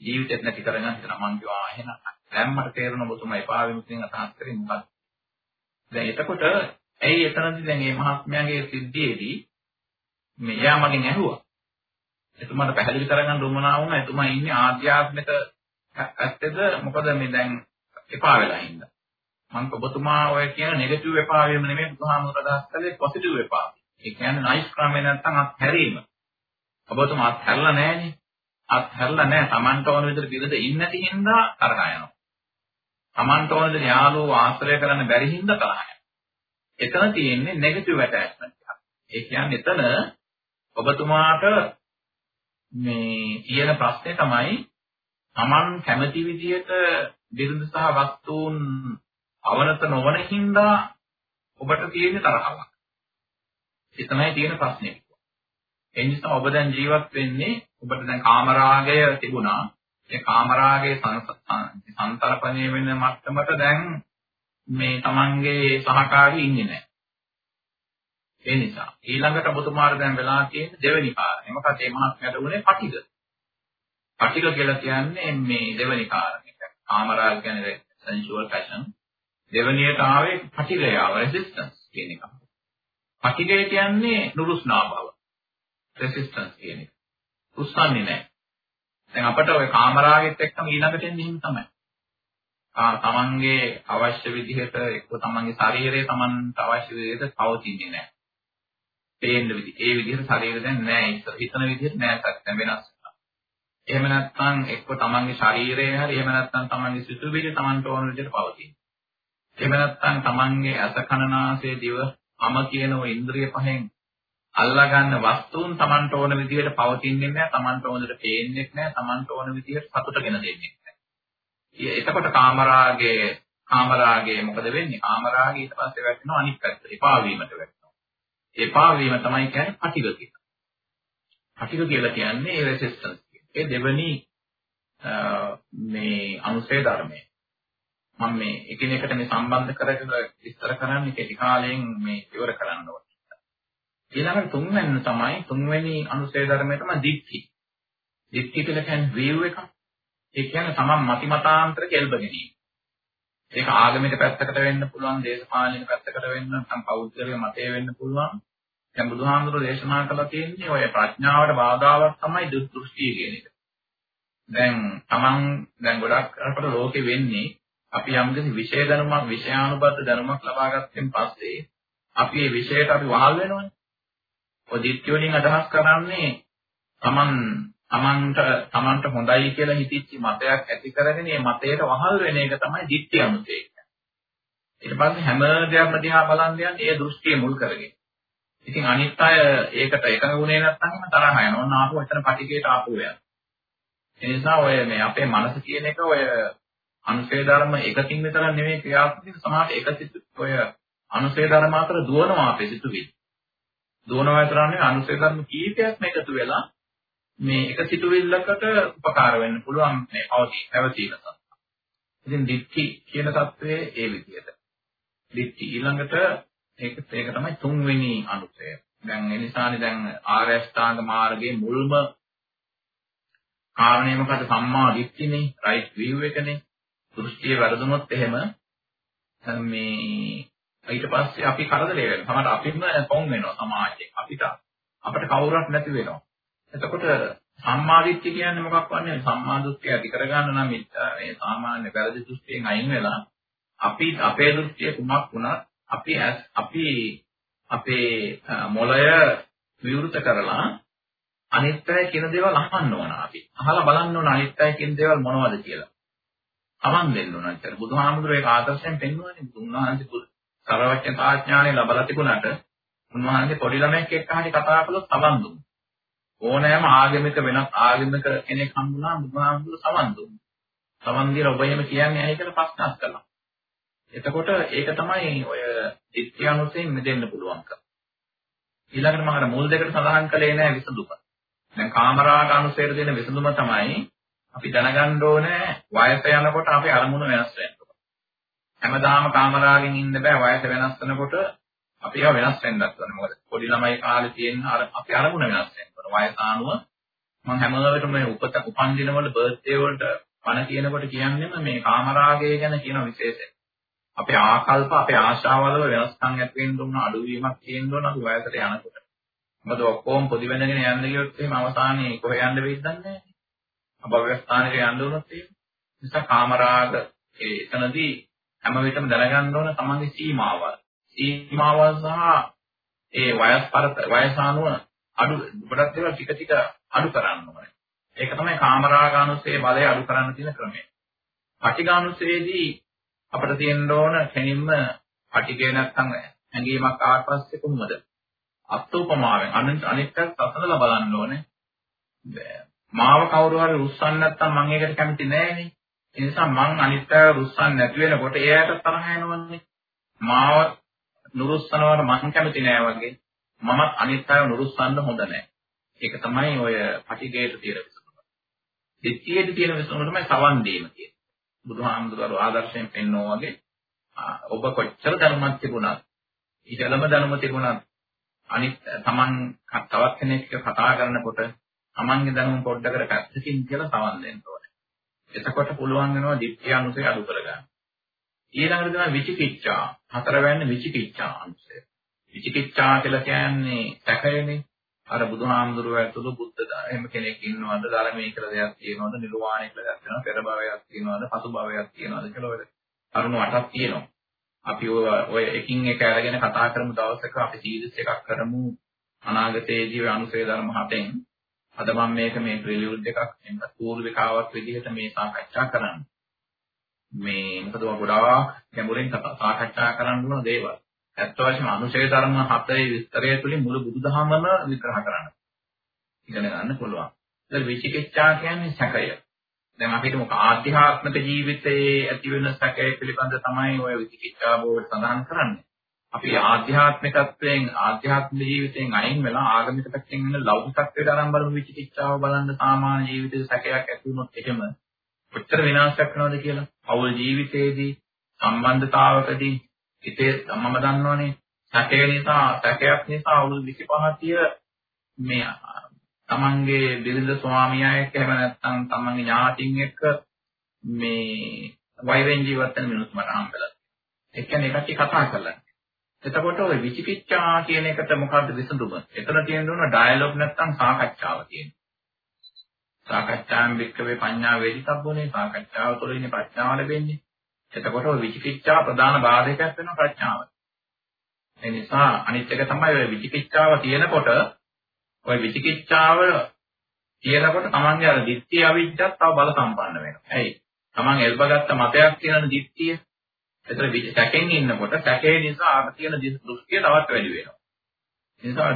[SPEAKER 3] ජීවිතෙත් නැති කරගන්න හිතනවා මං කිව්වා එහෙනම් දැන් මට තේරෙනවා ඔබතුමා එපා වෙමින් අදහස් කරේ මොකක්ද? දැන් එතකොට ඇයි එතනදී දැන් මේ මහත්මයාගේ සිද්ධියේදී මේ යා මගෙන් ඇහුවා. එතුමාට පැහැදිලි කරගන්න උවමනා වුණා එතුමා ඉන්නේ ආධ්‍යාත්මික ඇත්තද මොකද මේ දැන් එපා වෙලා ඉඳලා. මම ඔබතුමා ඔය කියන නෙගටිව් එපා වීම නෙමෙයි බුදුහාමුදුර අදහස් කළේ පොසිටිව් එපා. ඒ කියන්නේ නයිස් ක්‍රමේ නැත්තම් අත්හැරීම. ඔබතුමා අත්හැරලා නැහනේ. අත්හැරලා නැහැ. Tamanට ඕන විදිහට පිළිද ඉන්නේ නැති හින්දා තරහ යනවා. Tamanට ඕන විදිහට යාළුවෝ ආශ්‍රය කරන්න බැරි හින්දා තරහ යනවා. එතන තියෙන්නේ නෙගටිව් ඇටැච්මන්ට් එකක්. ඒ කියන්නේ එතන ඔබතුමාට මේ කියන ප්‍රශ්නේ තමයි Taman කැමති විදිහට බිරිඳ සහ වස්තුන් අවනත නොවන හින්දා ඔබට තියෙන තරහවක්. ඒ තමයි තියෙන ප්‍රශ්නේ. ඒ නිසා ඔබ දැන් ජීවත් වෙන්නේ ඔබට දැන් කාමරාගය තිබුණා. ඒ කාමරාගයේ සංතරපණය වෙන මට්ටමට දැන් මේ Tamanගේ සහකාරී ඉන්නේ නැහැ. ඒ නිසා ඊළඟට ඔබතුමාට දැන් වෙලා තියෙන දෙවෙනි කාරණේ. මොකද මේ මහත්මයාට උනේ පටිග. පටිග කියලා කියන්නේ මේ දෙවෙනි කාරණේ. කාමරාග කියන්නේ sensual passion. දෙවෙනියට ආවේ පටිගය ආව resistance කියන එක. පටිගය කියන්නේ නුරුස්නා බව. resistance කියන එක. උස්සන්නේ නැහැ. දැන් අපට ওই කාමරාගෙත් එක්කම ඊළඟට එන්නේ එහෙම තමයි. ආ තමන්ගේ අවශ්‍ය විදිහට එක්ක තමන්ගේ ශරීරය තමන්ට අවශ්‍ය විදිහට පවතින්නේ නැහැ. පේන්න විදි. ඒ විදිහට ශරීරය දැන් නැහැ. හිතන විදිහට නැහැ සත්‍ය වෙනස්. එහෙම නැත්නම් එක්ක තමන්ගේ ශරීරය හරි එහෙම නැත්නම් තමන්ගේ සිතුවිලි තමන්ට ඕන විදිහට පවතින. එහෙම නැත්නම් තමන්ගේ අස කන නාසය දිව අම කියන ওই ඉන්ද්‍රිය පහෙන් අල්ලා ගන්න වස්තුන් තමන්ට ඕන විදිහට පවතින්නේ නැහැ තමන්ට ඕන විදිහට පේන්නේ නැහැ තමන්ට ඕන විදිහට සතුටගෙන දෙන්නේ නැහැ. එතකොට කාමරාගේ කාමරාගේ මොකද වෙන්නේ? කාමරාගේ ඊට පස්සේ වැටෙනවා අනිත් පැත්තට එපා වීමට වැටෙනවා. එපා වීම තමයි කියන්නේ පටිග කියලා. පටිග කියලා කියන්නේ රෙසිස්ටන්ස්. ඒ දෙවනි මේ අනුසය ධර්මය. මම මේ එකිනෙකට මේ සම්බන්ධ කරගෙන විස්තර කරන්නේ කෙටි කාලයෙන් මේ ඉවර කරන්න ඕනේ. ඊළඟට තුන්වෙනි තමයි තුන්වෙනි අනුසය ධර්මය තමයි දික්ටි. දික්ටි කියලා කියන්නේ වේව් එක. ඒ කියන්නේ තමන් මති මතාන්තර කෙල්බගෙන ඒක ආගමික පැත්තකට වෙන්න පුළුවන්, දේශපාලනික පැත්තකට වෙන්න, නැත්නම් පෞද්ගලික මතය වෙන්න පුළුවන්. දැන් බුදුහාමුදුරෝ දේශනා කළා තියෙන්නේ ඔය ප්‍රඥාවට බාධාවක් තමයි දෘෂ්ටිය කියන එක. දැන් තමන් දැන් ගොඩක් අපට ලෝකෙ වෙන්නේ අපි යම්කිසි විෂය දැනුමක් විෂයානුබද්ධ දැනුමක් ලබා ගත්තෙන් පස්සේ අපි මේ විෂයට අපි වහල් වෙනවනේ. ඔය දිට්ඨිය වලින් අදහස් කරන්නේ තමන් තමන්ට තමන්ට හොඳයි කියලා හිතිච්ච මතයක් ඇති කරගෙන මේ මතයට වහල් වෙන එක තමයි දිට්ඨිය අනුසය කියන්නේ. ඊට පස්සේ හැම දෙයක්ම දිහා බලන් යන්නේ ඒ දෘෂ්ටිය මුල් කරගෙන. ඉතින් අනිත් අය ඒකට එකඟ වුණේ නැත්නම් තරහ යනවා. ඔන්න ආපහු එතන පටිගයට ආපහු යනවා. ඒ නිසා ඔය මේ අපේ මනස කියන එක ඔය අනුශේ ධර්ම එකකින් විතර නෙමෙයි ක්‍රියාත්මක සමාහට එක සිතු ඔය අනුශේ ධර්ම අතර දුවනවා අපේ සිතුවිලි. දුවනවා විතරන්නේ අනුශේ ධර්ම කීපයක්ම එකතු වෙලා මේ එක සිතුවිල්ලකට උපකාර වෙන්න පුළුවන් මේ අවදි පැවතීම සත්‍ය. ඉතින් දික්ටි කියන தත්වයේ ඒ විදිහට. දික්ටි ඊළඟට ඒක ඒක තමයි තුන්වෙනි අනුසය. දැන් ඒ නිසානේ දැන් ආර්ය අෂ්ටාංග මාර්ගයේ මුල්ම කාරණේ මොකද සම්මා දිට්ඨිනේ රයිට් view එකනේ. දෘෂ්ටිය වැරදුනොත් එහෙම මේ ඊට පස්සේ අපි කරදරේ වෙනවා. තමයි අපිම කොන් වෙනවා සමාජයෙන්. අපිට අපිට කවුරුත් නැති වෙනවා. එතකොට සම්මාදිට්ඨිය කියන්නේ මොකක් වන්නේ? සම්මා දෘෂ්ටිය ඇති කරගන්න නම් මේ සාමාන්‍ය වැරදි දෘෂ්ටියෙන් අයින් වෙලා අපි අපේ දෘෂ්ටිය කුමක් වුණත් අපි අපි අපේ මොළය විවෘත කරලා අනිත් අය කියන දේවල් අහන්න ඕන අපි. අහලා බලන්න ඕන අනිත් අය කියන දේවල් මොනවද කියලා. අමන් දෙන්න ඕන අතර බුදුහාමුදුරේ ඒක ආදර්ශයෙන් පෙන්වන්නේ. උන්වහන්සේ සර්වඥ තාඥානෙ ලබලා තිබුණාට උන්වහන්සේ පොඩි ළමයෙක් එක්ක හරි කතා කළොත් සමන් දුන්නා. ඕනෑම ආගමික වෙනත් ආගමික කෙනෙක් හම්බුනා බුදුහාමුදුර සමන් දුන්නා. සමන් දීලා ඔබ එහෙම කියන්නේ ඇයි කියලා ප්‍රශ්නක් කළා. එතකොට ඒක තමයි ඔය ඉත්‍යානුසයෙන් මෙදෙන්න පුළුවන්කම. ඊළඟට මම අර මුල් දෙකට සඳහන් කළේ නෑ විසඳුම. දැන් කාමරාග අනුසයට දෙන විසඳුම තමයි අපි දැනගන්න ඕනේ වයස යනකොට අපේ අරමුණ වෙනස් වෙනවා. හැමදාම කාමරාගෙන් ඉන්න බෑ වයස වෙනස් වෙනකොට අපි ඒවා වෙනස් වෙන්නත් ඕනේ. මොකද පොඩි ළමයි කාලේ තියෙන අර අපි අරමුණ වෙනස් වෙනවා. වයස ආනුව මම හැම වෙලේටම මේ උපත උපන්දින වල බර්ත්ඩේ වලට පණ කියනකොට කියන්නේම මේ කාමරාගය ගැන කියන විශේෂය. අපේ ආකල්ප අපේ ආශාවල වෙනස්කම් ඇති වෙන්න උන අඩුවීමක් තියෙන්න ඕන අපි වයසට යනකොට. මොකද ඔක්කොම පොදි වෙනගෙන යන්න ගියොත් එහෙම අවසානයේ කොහෙ යන්න වෙයිද දන්නේ නැහැ. අභව්‍යස්ථානෙට යන්න උනොත් එහෙම. නිසා කාමරාග ඒ එතනදී හැම විටම දැනගන්න ඕන තමන්ගේ සීමාවල්. සීමාවල් සහ ඒ වයස් පරත වයස අනුව අඩු ගොඩක් දේවල් ටික ටික අඩු කරන්න ඕනේ. ඒක තමයි කාමරාගානුසයේ බලය අඩු කරන්න තියෙන ක්‍රමය. පටිඝානුසයේදී අපිට තියෙන්න ඕන කෙනින්ම පටිඝේ නැත්තම් ඇඟීමක් ආවට පස්සේ කොහොමද? අත්ූපමාවෙන් අනිත් අනිත් පැත්ත අසදලා බලන්න ඕනේ. මාව කවුරු හරි රුස්සන්න නැත්තම් මම ඒකට කැමති නෑනේ. ඒ නිසා මං අනිත් අය රුස්සන්න නැති වෙනකොට එයාට තරහ යනවන්නේ. මාව නුරුස්සනවට මං කැමති නෑ වගේ. මමත් අනිත් අය නුරුස්සන්න හොඳ නෑ. ඒක තමයි ඔය පටිඝයට තියෙන විසඳුම. දෙතියෙදි තියෙන විසඳුම තමයි සවන් දීම කියන්නේ. බුදුහාමුදුරුවෝ ආදර්ශයෙන් පෙන්වෝ වගේ ඔබ කොච්චර ධර්මයක් තිබුණත් ඊටලම ධර්ම තිබුණත් අනිත් තමන් තවත් කෙනෙක් කතා කරනකොට තමන්ගේ දැනුම පොඩ්ඩකට පැත්තකින් කියලා සවන් දෙන්න ඕනේ. එතකොට පුළුවන් වෙනවා දිට්ඨිය අනුසය අඩු කරගන්න. ඊළඟට තමයි විචිකිච්ඡා. හතරවැන්නේ විචිකිච්ඡා අනුසය. විචිකිච්ඡා කියලා කියන්නේ සැකයනේ. අර බුදුහාමුදුරුවෝ ඇතුළු බුද්ධ එහෙම කෙනෙක් ඉන්නවද? ධර්මයේ කියලා දෙයක් තියෙනවද? නිර්වාණය කියලා දෙයක් තියෙනවද? පෙර භවයක් තියෙනවද? පසු භවයක් තියෙනවද කියලා ඔය කරුණු අටක් තියෙනවා. අපි ඔය එකින් එක අරගෙන කතා කරමු දවසක. අපි සීරීස් එකක් කරමු. අනාගතයේදී ඔය අනුසය ධර්ම හතෙන්. අද මම මේක මේ ප්‍රිලියුඩ් එකක් එන්න පූර්විකාවක් විදිහට මේ සාකච්ඡා කරන්න. මේ මොකද ගොඩාක් ගැඹුරින් සාකච්ඡා කරන්න ඕන දේවල්. ඇත්ත වශයෙන්ම අනුශය ධර්ම හතේ විස්තරය තුළින් මුළු බුදුදහමම විග්‍රහ කරන්න. ඉගෙන ගන්න පුළුවන්. ඒතර විචිකිච්ඡා කියන්නේ සැකය. දැන් අපිට මොක ආධ්‍යාත්මික ජීවිතයේ ඇති වෙන සැකය පිළිබඳ තමයි ඔය විචිකිච්ඡා බෝඩ් සඳහන් කරන්නේ. අපි ආධ්‍යාත්මිකත්වයෙන් ආධ්‍යාත්මික ජීවිතයෙන් අයින් වෙලා ආගමික පැත්තෙන් ඉන්න ලෞකිකත්වයට අරන් බලමු විචිකිච්ඡාව බලන්න සාමාන්‍ය ජීවිතයේ සැකයක් ඇති වුණොත් එහෙම කොච්චර විනාශයක් වෙනවද කියලා. අවුල් ජීවිතයේදී සම්බන්ධතාවකදී හිතේ මම දන්නවනේ සැකය නිසා සැකයක් නිසා අවුරුදු 25 මේ තමන්ගේ බිරිඳ ස්වාමියා එක්ක එහෙම නැත්නම් තමන්ගේ ඥාතින් එක්ක මේ වෛරෙන් ජීවත් වෙන මිනිස්සු මට හම්බෙලා. ඒ කියන්නේ ඒකට කතා කරලා. එතකොට ඔය විචිකිච්ඡා කියන එකට මොකද්ද විසඳුම? එතන තියෙන දුන ඩයලොග් නැත්නම් සාකච්ඡාව තියෙනවා. සාකච්ඡාන් වික්කවේ පඤ්ඤා වේදිතබ්බෝනේ සාකච්ඡාව තුළින් ප්‍රඥාව ලැබෙන්නේ. එතකොට ඔය විචිකිච්ඡා ප්‍රධාන බාධකයක් වෙනවා ප්‍රඥාවට. ඒ නිසා අනිත් එක තමයි ඔය විචිකිච්ඡාව තියෙනකොට ඔය විචිකිච්ඡාව තියෙනකොට තමන්ගේ අර දිට්ඨිය අවිජ්ජත් තව බල සම්පන්න වෙනවා. ඇයි? තමන් එල්බගත්ත මතයක් තියෙන දිට්ඨිය. ඒතර සැකෙන් ඉන්නකොට සැකේ නිසා අර තියෙන දෘෂ්ටිය තවත් වැඩි වෙනවා. ඒ නිසා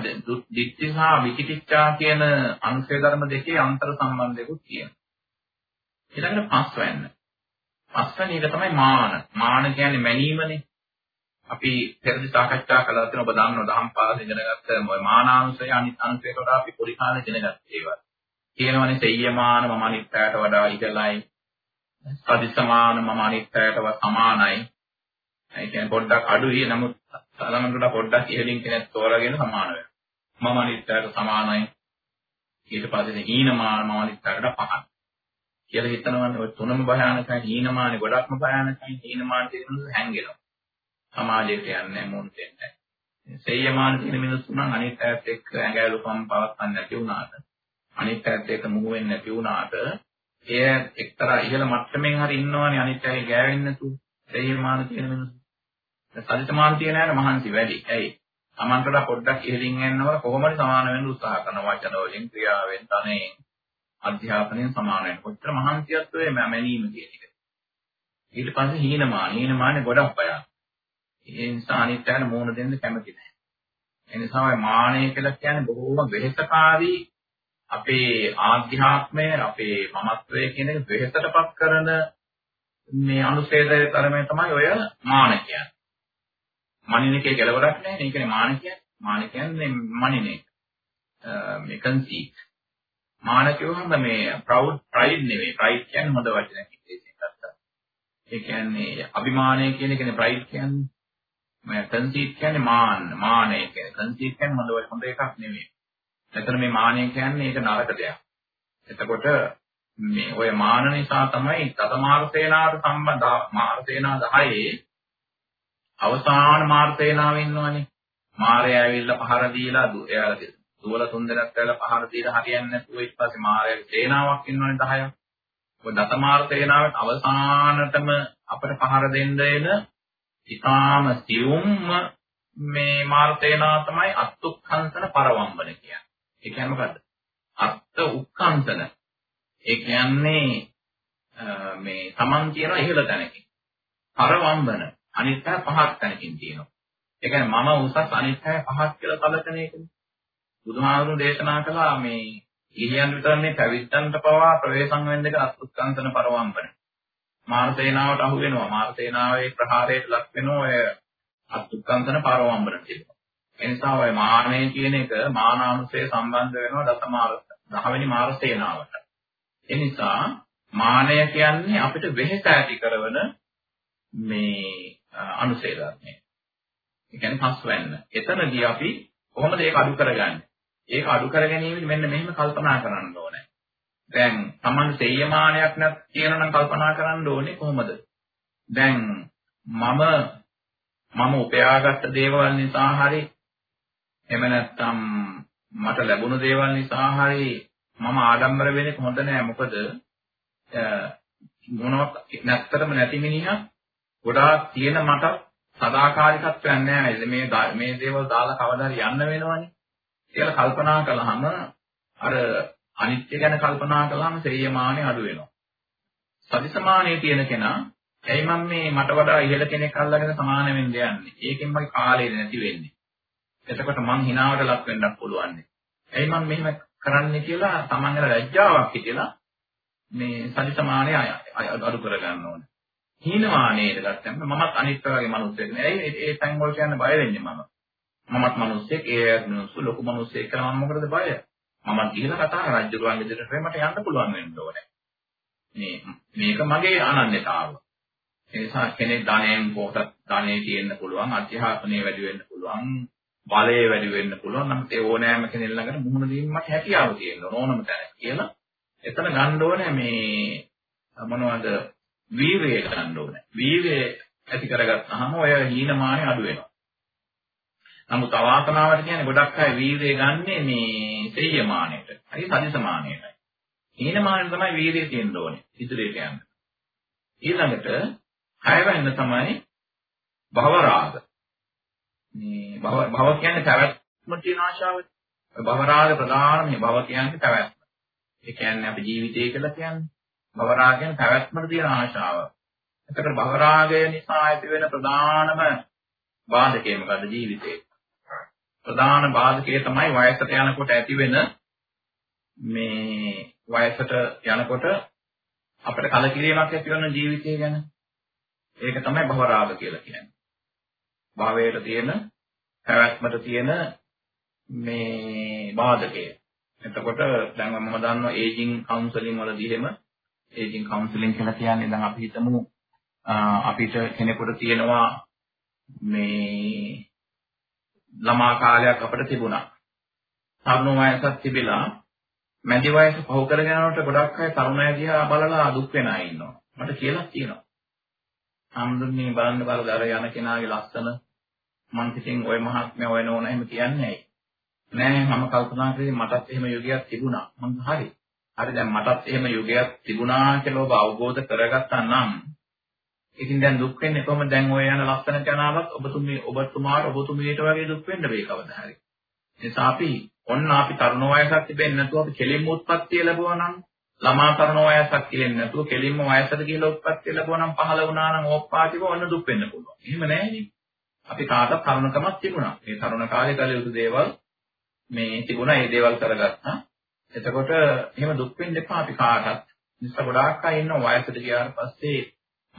[SPEAKER 3] දිට්ඨි සහ විචිකිච්ඡා කියන අංශය ධර්ම දෙකේ අන්තර් සම්බන්ධයකුත් තියෙනවා. ඊළඟට පස් වෙන්න. පස්වෙනි එක තමයි මාන. මාන කියන්නේ මැනීමනේ. අපි පෙරදි සාකච්ඡා කළා තියෙන ඔබ දන්නව දහම් පාඩම් ඉගෙනගත්ත මානාංශය අනිත් අංශයට වඩා අපි පොඩි කාලේ ඉගෙනගත්ත ඒවා. කියනවනේ සෙය්‍යමාන මම අනිත්‍යයට වඩා ඉහළයි. සදිසමාන මම අනිත්‍යයට සමානයි. ඒ කියන්නේ පොඩ්ඩක් අඩුයි නමුත් සාමාන්‍යකට පොඩ්ඩක් ඉහළින් කෙනෙක් තෝරාගෙන සමාන වෙනවා. මම අනිත්‍යයට සමානයි. ඊට පස්සේ හීනමාන මම අනිත්‍යයට පහක්. කියලා හිතනවනේ ඔය තුනම භයානකයි හීනමානේ ගොඩක්ම භයානකයි හීනමාන තියෙන හැංගෙනවා. සමාජයට යන්නේ මොන් දෙන්නේ. සෙය්‍යමාන තියෙන මිනිස්සු නම් අනිත් පැත්ත එක්ක ඇඟැලුකම් පවත්වන්න නැති වුණාට අනිත් පැත්ත එක්ක මුහු වෙන්නේ නැති වුණාට එය එක්තරා ඉහළ මට්ටමින් හරි ඉන්නවනේ අනිත් අය ගෑවෙන්නේ නැතුව සෙය්‍යමාන තියෙන මිනිස්සු. සලිතමාන තියෙන අය මහන්සි වැඩි. ඇයි? Tamanට පොඩ්ඩක් ඉහළින් යනකොට කොහොමද සමාන වෙන්න උත්සාහ කරන වචන වලින් ක්‍රියාවෙන් තනෙන් අධ්‍යාපනයෙන් සමාන වෙන. කොච්චර මහන්සියක්ද ඔය මැනීම කියන එක. ඊට පස්සේ හීනමාන. හීනමානේ ගොඩක් බයක්. ඒ නිසා අනිත්‍යන මූණ දෙන්න කැමති නැහැ. ඒ නිසා ඔය මානය කියලා කියන්නේ බොහෝම වෙහෙසකාරී අපේ ආධ්‍යාත්මය අපේ මමත්වය කියන එක වෙහෙසටපත් කරන මේ අනුශේධය තරමේ තමයි ඔය මාන කියන්නේ. මනිනකේ කෙලවරක් නැහැ. ඒකනේ මාන කියන්නේ. මාන කියන්නේ මනිනේ. මේ කන්සීට්. මාන කියවහම මේ ප්‍රවුඩ් ප්‍රයිඩ් නෙවෙයි. ප්‍රයිඩ් කියන්නේ හොඳ වචනයක් ඉංග්‍රීසියෙන් ගත්තා. ඒ කියන්නේ අභිමානය කියන එකනේ ප්‍රයිඩ් කියන්නේ. මේ කන්සීට් කියන්නේ මාන. මානය කියන්නේ කන්සීට් කියන්නේ හොඳ හොඳ එකක් නෙවෙයි. එතන මේ මානය කියන්නේ ඒක නරක දෙයක්. එතකොට මේ ඔය මාන නිසා තමයි තදමාර සේනාවට සම්බන්ධ මාර සේනා 10 අවසාන මාර්තේනාව ඉන්නවනේ. මාරය ඇවිල්ලා පහර දීලා එයාලගේ දුවල තුන් දෙනෙක් ඇවිල්ලා පහර දීලා හරියන්නේ නැතුව ඊට පස්සේ මාරයාගේ සේනාවක් ඉන්නවනේ 10ක්. ඔය දතමාර සේනාවට අවසානටම අපිට පහර දෙන්න එන ඊටාම සියුම්ම මේ මාර සේනාව තමයි අත්ුක්ඛංසන පරවම්බන කියන්නේ. ඒ කියන්නේ මොකද්ද? අත්ත උක්ඛංසන. ඒ කියන්නේ මේ Taman කියන ඉහළ තැනකින්. පරවම්බන අනිත් පැය පහක් තැනකින් තියෙනවා. ඒ කියන්නේ මම උසස් අනිත් පැය පහක් කියලා කලකන එකනේ. බුදුහාමුදුරු දේශනා කළා මේ ඊහියන් විතරනේ පැවිද්දන්ට පවා ප්‍රවේශම් වෙන්න දෙක අත්ුත්කංශන පරවම්පන. මාර සේනාවට අහු වෙනවා. මාර සේනාවේ ප්‍රහාරයට ලක් වෙනවා ඔය අත්ුත්කංශන පරවම්පන කියලා. ඒ නිසා ඔය මානය කියන එක මානානුසය සම්බන්ධ වෙනවා දසමාර 10 වෙනි මාර සේනාවට. ඒ නිසා මානය කියන්නේ අපිට වෙහෙස ඇති කරන මේ අනුසය ධර්මය. ඒ කියන්නේ පස් වෙන්න. එතනදී අපි කොහොමද ඒක අඩු කරගන්නේ? ඒක අඩු කර ගැනීමෙන් මෙන්න මෙහෙම කල්පනා කරන්න ඕනේ. දැන් Taman සෙය්‍යමානයක් නැත් කියන නම් කල්පනා කරන්න ඕනේ කොහොමද? දැන් මම මම උපයාගත්ත දේවල් නිසා හරි එහෙම නැත්නම් මට ලැබුණු දේවල් නිසා හරි මම ආඩම්බර වෙන්නේ හොඳ නෑ මොකද මොනවත් නැත්තරම නැති මිනිහා ගොඩාක් තියෙන මට සදාකාලිකත්වයක් නෑ මේ මේ දේවල් දාලා කවදා හරි යන්න වෙනවනේ කියලා කල්පනා කළාම අර අනිත්‍ය ගැන කල්පනා කළාම ශ්‍රේයමානෙ අඩු වෙනවා. සතිසමානෙ තියෙන කෙනා ඇයි මම මේ මට වඩා ඉහළ කෙනෙක් අල්ලගෙන සමාන වෙන්න යන්නේ? ඒකෙන් මගේ කාලය නැති වෙන්නේ. එතකොට මං hinaවට ලක් වෙන්නත් පුළුවන්. ඇයි මම මෙහෙම කරන්නේ කියලා තමන්ගේ ලැජ්ජාවක් හිතලා මේ සතිසමානෙ අඩු කර ගන්න ඕනේ. හීනමානේට ගත්තම මමත් අනිත් වගේ මිනිස්සෙක් නේ. ඇයි ඒ තැන් වලට යන්න බය වෙන්නේ මම? මමත් මිනිස්සෙක් ඒ මිනිස්සු ලොකු මිනිස්සෙක් කියලා මම මොකටද බය? මම කියලා කතා කරා රජුරුවන් ඉදිරියට මට යන්න පුළුවන් වෙන්න ඕනේ. මේ මේක මගේ අනන්‍යතාව. ඒ නිසා කෙනෙක් ධනයෙන් පොහොසත් ධනෙ තියෙන්න පුළුවන්, අධ්‍යාපනය වැඩි වෙන්න පුළුවන්, බලය වැඩි වෙන්න පුළුවන්. නමුත් ඒ ඕනෑම කෙනෙක් ළඟට මුහුණ දීම මට හැකියාව තියෙන්න ඕනම තැන කියලා. එතන ගන්න ඕනේ මේ මොනවද වීර්යය ගන්න ඕනේ. වීර්යය ඇති කරගත්තාම ඔය හීනමානෙ අඩු වෙනවා. නමුත් අවාසනාවට කියන්නේ ගොඩක් අය වීර්යය ගන්නෙ මේ තේයමානයට. හරි සදිසමානයට. හීනමානෙට තමයි වීර්යය තියෙන්න ඕනේ ඉදිරියට යන්න. ඊළඟට හයවෙනි තමයි භව රාග. මේ භව භව කියන්නේ පැවැත්ම තියෙන ආශාව. භව රාග ප්‍රධාන මේ භව කියන්නේ පැවැත්ම. ඒ කියන්නේ අපි ජීවිතය කියලා කියන්නේ. භව රාගයෙන් පැවැත්මට තියෙන ආශාව. එතකොට භව රාගය නිසා ඇති වෙන ප්‍රධානම බාධකය මොකද්ද ජීවිතේ? ප්‍රධාන බාධකය තමයි වයසට යනකොට ඇති වෙන මේ වයසට යනකොට අපිට කලකිරීමක් ඇති වෙන ජීවිතය ගැන. ඒක තමයි භවරාග කියලා කියන්නේ. භවයට තියෙන පැවැත්මට තියෙන මේ බාධකය. එතකොට දැන් මම දන්නවා ඒජින් කවුන්සලින් වලදී එහෙම ඒජින් කවුන්සලින් කියලා කියන්නේ දැන් අපි හිතමු අපිට කෙනෙකුට තියෙනවා මේ ළමා කාලයක් අපිට තිබුණා. තරුණ වයසක් තිබිලා මැදි වයස පහු කරගෙන යනකොට ගොඩක් අය තරුණය දිහා බලලා දුක් වෙන අය ඉන්නවා. මට කියලා තියෙනවා. ආම්දුන්නේ බලන්න බලලා අර යන කෙනාගේ ලස්සන මං ඉතින් ওই මහත්මයා ඔය නෝන එහෙම කියන්නේ ඇයි? නෑ මම කල්පනා කරේ මටත් එහෙම යුගයක් තිබුණා. මං හරි. හරි දැන් මටත් එහෙම යුගයක් තිබුණා කියලා ඔබ අවබෝධ කරගත්තා නම් ඉතින් දැන් දුක් වෙන්නේ කොහොමද? දැන් ඔය යන ලස්සන කෙනාවත් ඔබතුමී ඔබතුමාට ඔබතුමීට වගේ දුක් වෙන්න වෙයි කවදා හරි. නිසා අපි ඔන්න අපි තරුණ වයසක් තිබෙන්නේ නැතුව අපි කෙලින්ම උත්පත්ති ලැබුවා නම් ළමා තරුණ වයසක් කියන්නේ නැතුව කෙලින්ම වයසට ගිහලා උත්පත්ති ලැබුවා නම් පහළ වුණා නම් ඕප්පාතික ඔන්න දුක් වෙන්න පුළුවන්. එහෙම නැහැනේ. අපි කාටත් තරුණකමක් තිබුණා. මේ තරුණ කාලේ කළ යුතු දේවල් මේ තිබුණා. ඒ දේවල් කරගත්තා. එතකොට එහෙම දුක් වෙන්න එපා අපි කාටත්. නිසා ගොඩාක් අය ඉන්න වයසට ගියාට පස්සේ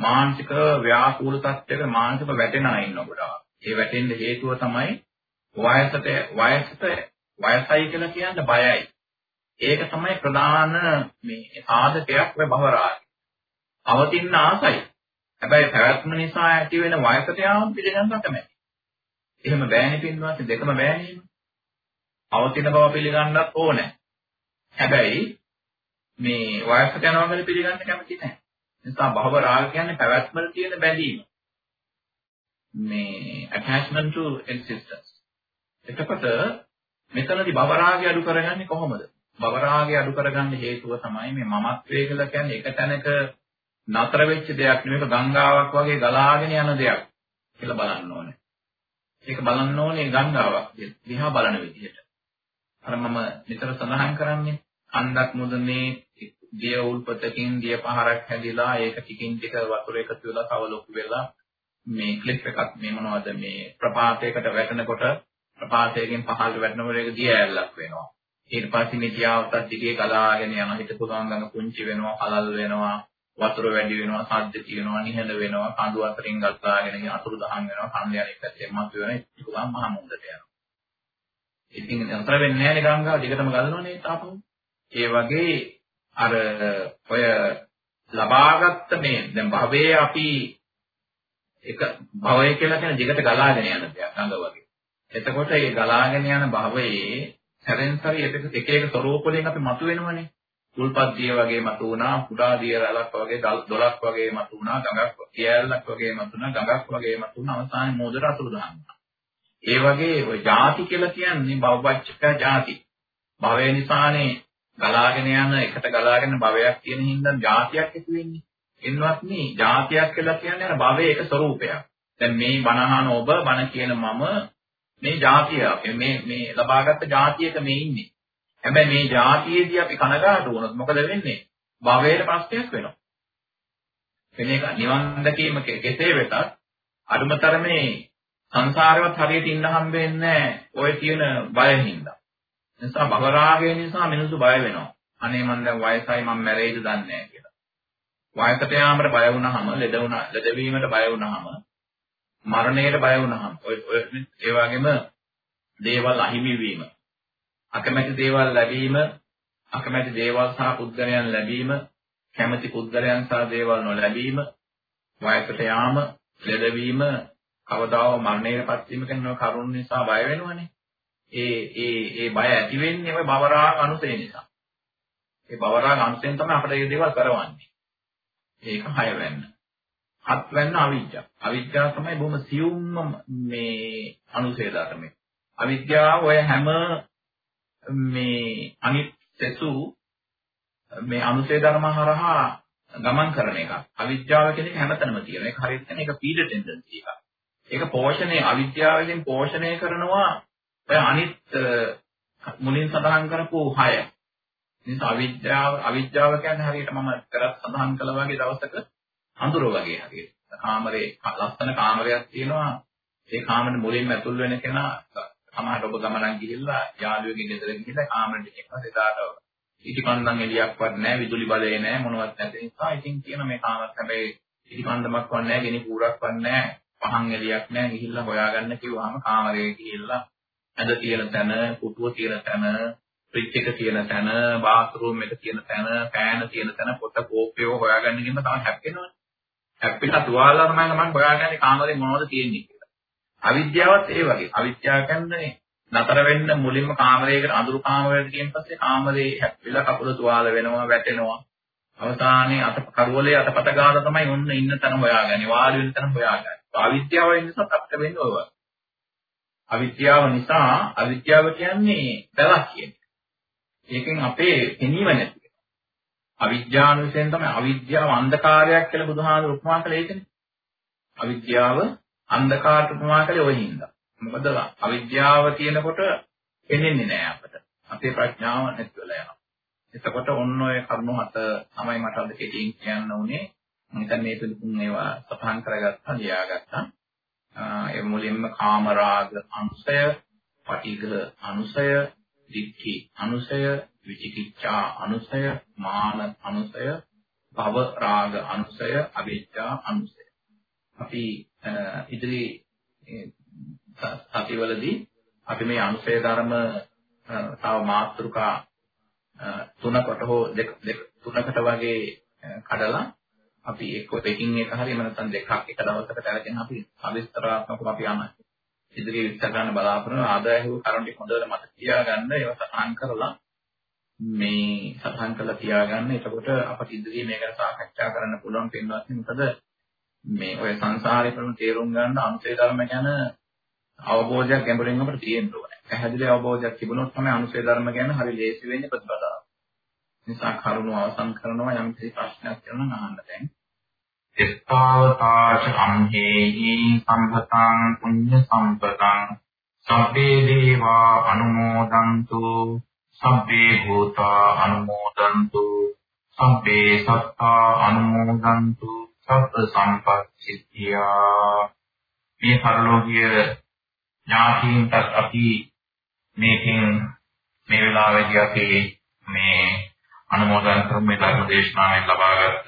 [SPEAKER 3] මානසික ව්‍යාකූල තත්ත්වයක මානසික වැටෙන අය ඉන්න ගොඩාක්. ඒ වැටෙන්න හේතුව තමයි වයසට වයසට වයසයි කියලා කියන්නේ බයයි. ඒක තමයි ප්‍රධාන මේ සාධකයක් වෙ බවරාගය. අවතින්න ආසයි. හැබැයි පැවැත්ම නිසා ඇති වෙන වයසට යාම පිළිගන්න තමයි. එහෙම බෑනේ පින්වත් දෙකම බෑනේ. අවතින බව පිළිගන්නත් ඕනේ. හැබැයි මේ වයසට යනවා කියලා පිළිගන්න කැමති නැහැ. නිසා භව රාග කියන්නේ පැවැත්මට තියෙන බැඳීම. මේ attachment to existence. එතකොට මෙතනදී භව රාගය අඩු කරගන්නේ කොහොමද? භව රාගය අඩු කරගන්න හේතුව තමයි මේ මමත්වයේ කියලා කියන්නේ එක තැනක නතර වෙච්ච දෙයක් නෙවෙයි ගංගාවක් වගේ ගලාගෙන යන දෙයක් කියලා බලන්න ඕනේ. ඒක බලන්න ඕනේ ගංගාවක් දිහා බලන විදිහට. අර මම නිතර සඳහන් කරන්නේ අන්දක් මුදනේ දිය උල්පතකින් දිය පහරක් හැදිලා ඒක ටිකින් ටික වතුර එකතු වෙලා තව ලොකු වෙලා මේ ක්ලිප් එකක් මේ මොනවද මේ ප්‍රපාතයකට වැටෙනකොට ප්‍රපාතයකින් පහළට වැටෙනකොට ඒක දිය ඇල්ලක් වෙනවා. ඊට පස්සේ මේ දියාවතත් දිගේ ගලාගෙන යන හිත පුළුවන් ගඟ පුංචි වෙනවා, පළල් වෙනවා, වතුර වැඩි වෙනවා, සද්ද තියෙනවා, නිහඬ වෙනවා, කඳු අතරින් ගත්තාගෙන අතුරු දහන් වෙනවා, කන්ද යන එක පැත්තෙන් මත වෙනවා, ඒක ගම මහ මුන්දට යනවා. ඉතින් අතර වෙන්නේ නැහැ නේ ගංගාව දිගටම ගලනවනේ තාපහු. ඒ වගේ අර ඔය ලබාගත්ත මේ දැන් භවයේ අපි එක භවය කියලා කියන දිගට ගලාගෙන යන දෙයක් අඟ වගේ. එතකොට මේ ගලාගෙන යන භවයේ සැරෙන්තරි එක එක ස්වરૂප වලින් අපි මතුවෙනවනේ. උල්පත්දිය වගේ මතු වුණා, කුඩා දිය රැලක් වගේ, දොලක් වගේ මතු වුණා, ගඟක් කෑල්ලක් වගේ මතු වුණා, ගඟක් වගේ මතු වුණා, අවසානයේ මෝදට අතුරු දානවා. ඒ වගේ ඔය ಜಾති කියලා කියන්නේ භවවච්චක ಜಾති. භවය නිසානේ ගලාගෙන යන එකට ගලාගෙන භවයක් කියන හින්දා જાතියක් ඇති වෙන්නේ. එන්නවත් මේ જાතියක් කියලා කියන්නේ අර භවයේ එක ස්වરૂපයක්. දැන් මේ බණහන ඔබ බණ කියන මම මේ જાතිය මේ මේ ලබාගත් જાතියක මේ ඉන්නේ. හැබැයි මේ જાතියේදී අපි කනගාටු වුණොත් මොකද වෙන්නේ? භවයේ ප්‍රශ්නයක් වෙනවා. වෙන එක නිවන් දැකීම කෙසේ වෙතත් අදුමතරමේ සංසාරවත් හරියට ඉන්න හම්බෙන්නේ නැහැ. ඔය තියෙන බය හින්දා. නිසා භව රාගය නිසා මිනිස්සු බය වෙනවා. අනේ මං දැන් වයසයි මං මැරෙයිද දන්නේ නැහැ කියලා. වයසට යාමට බය වුණාම ලෙඩ වුණා ලෙඩවීමට බය වුණාම මරණයට බය වුණාම ඔය ඒ වගේම දේවල් අහිමි වීම අකමැති දේවල් ලැබීම අකමැති දේවල් සහ පුද්ගලයන් ලැබීම කැමැති පුද්ගලයන් සහ දේවල් නොලැබීම වයසට යාම ලෙඩවීම කවදාව මරණයටපත් වීම කියන කරුණ නිසා බය වෙනවනේ ඒ ඒ ඒ බය ඇති වෙන්නේ ওই බවරාග අනුසය නිසා ඒ බවරාග අනුසයෙන් තමයි අපිට මේ දේවල් කරවන්නේ ඒක හය වෙන්න හත් වෙන්න අවිද්‍යාව. අවිද්‍යාව තමයි බොහොම සියුම්ම මේ අනුසය ධර්මය. අවිද්‍යාව ඔය හැම මේ අනිත්‍යසු මේ අනුසය ධර්ම හරහා ගමන් කරන එක. අවිද්‍යාව කියන එක හැමතැනම තියෙනවා. ඒක හරියට කියන එක පීඩ ටෙන්ඩන්සි එකක්. ඒක පෝෂණය අවිද්‍යාවෙන් පෝෂණය කරනවා ඔය අනිත් මුලින් සඳහන් කරපු 6. නිසා අවිද්‍යාව අවිද්‍යාව කියන්නේ හරියට මම කරත් සඳහන් කළා වගේ දවසක අඳුර වගේ හරියට. කාමරේ ලස්සන කාමරයක් තියෙනවා. ඒ කාමරේ මුලින්ම ඇතුල් වෙන කෙනා සමහරට ඔබ ගමනක් ගිහිල්ලා යාළුවෙක්ගේ ගෙදර ගිහිල්ලා කාමරෙට එක්කම එදාට ඉටිපන්දම් එළියක්වත් නැහැ, විදුලි බලය නැහැ, මොනවත් නැති නිසා ඉතින් කියන මේ කාමරත් හැබැයි ඉටිපන්දමක්වත් නැහැ, ගෙනි පුරක්වත් නැහැ, පහන් එළියක් නැහැ ගිහිල්ලා හොයාගන්න කිව්වහම කාමරේ ගිහිල්ලා ඇඳ තියෙන තැන, පුටුව තියෙන තැන, ෆ්‍රිජ් එක තියෙන තැන, බාත් รู ම් එක තියෙන තැන, පෑන තියෙන තැන පොත කෝප්පයව හොයාගන්න ගිහින් තමයි හැප්පෙනවනේ. හැප්පිලා තුවාලලා තමයි මම හොයාගන්නේ කාමරේ මොනවද තියෙන්නේ කියලා. අවිද්‍යාවත් ඒ වගේ. අවිද්‍යාව කියන්නේ නතර වෙන්න මුලින්ම කාමරයකට අඳුරු කාමරයකට ගියන් පස්සේ කාමරේ හැප්පිලා කකුල තුවාල වෙනවා, වැටෙනවා. අවසානයේ අත කරවලේ අතපත ගාලා තමයි ඔන්න ඉන්න තැන හොයාගන්නේ. වාඩි වෙන තැන හොයාගන්නේ. අවිද්‍යාව නිසා අපිට වෙන්නේ ඔය වගේ. අවිද්‍යාව නිසා අවිද්‍යාව කියන්නේ බැලක් කියන්නේ. ඒකෙන් අපේ පෙනීම නැති අවිද්‍යානුසයෙන් තමයි අවිද්‍යාව අන්ධකාරයක් කියලා බුදුහාමුදුරු උපමා කළේ ඒකනේ. අවිද්‍යාව අන්ධකාරට උපමා කළේ ওই හින්දා. මොකද අවිද්‍යාව තියෙනකොට පෙනෙන්නේ නැහැ අපට. අපේ ප්‍රඥාව නැති වෙලා යනවා. එතකොට ඔන්න ඔය කරුණු හත තමයි මට අද කෙටියෙන් කියන්න උනේ. මම හිතන්නේ මේ පිළිතුරු මේවා සපහන් කරගත්තා, ලියාගත්තා. ඒ මුලින්ම කාමරාග අනුසය, පටිඝ අනුසය, දික්ඛි අනුසය, විචිකිච්ඡා අනුසය, මාන අනුසය, භව රාග අනුසය, අවිජ්ජා අනුසය. අපි ඉදිරි සතිවලදී අපි මේ අනුසය ධර්ම තව මාත්‍රිකා තුනකට හෝ දෙක තුනකට වගේ කඩලා අපි එක්ක දෙකින් එක හරි නැත්නම් දෙකක් එක දවසකට අරගෙන අපි සවිස්තරාත්මකව අපි යන ඉදිරියේ විස්තර කරන්න බලාපොරොත්තු වෙන ආදාය හෝ කරන්ටි හොඳට මතක තියාගන්න ඒවා සටහන් කරලා මේ සටහන් කරලා තියාගන්න. එතකොට අපිට ඉදිරියේ මේක සාකච්ඡා කරන්න පුළුවන් පින්වත්නි. මොකද මේ ඔය සංසාරේ කරන තේරුම් ගන්න අනුසය ධර්ම ගැන අවබෝධයක් ගැඹුරින් අපිට තියෙන්න ඕනේ. පැහැදිලි අවබෝධයක් තිබුණොත් තමයි අනුසය ධර්ම ගැන හරි ලේසි වෙන්නේ ප්‍රතිපදාව. නිසා කරුණු අවසන් කරනවා යම් කිසි ප්‍රශ්නයක් කරනවා අහන්න දැන්. එස්තාවතාච අම්හෙහි සම්පතං පුඤ්ඤ සම්පතං සබ්බේ දේවා අනුමෝදන්තු සබ්බේ භූතා අනුමෝදන්තු සබ්බේ සත්තා අනුමෝදන්තු සබ්බ සම්පත්තිය මේ පරලෝකීය ඥාතීන්ට අපි මේකෙන් මේ වෙලාවේදී අපි මේ අනුමෝදන් කරමු මේ ධර්ම දේශනාවෙන් ලබාගත්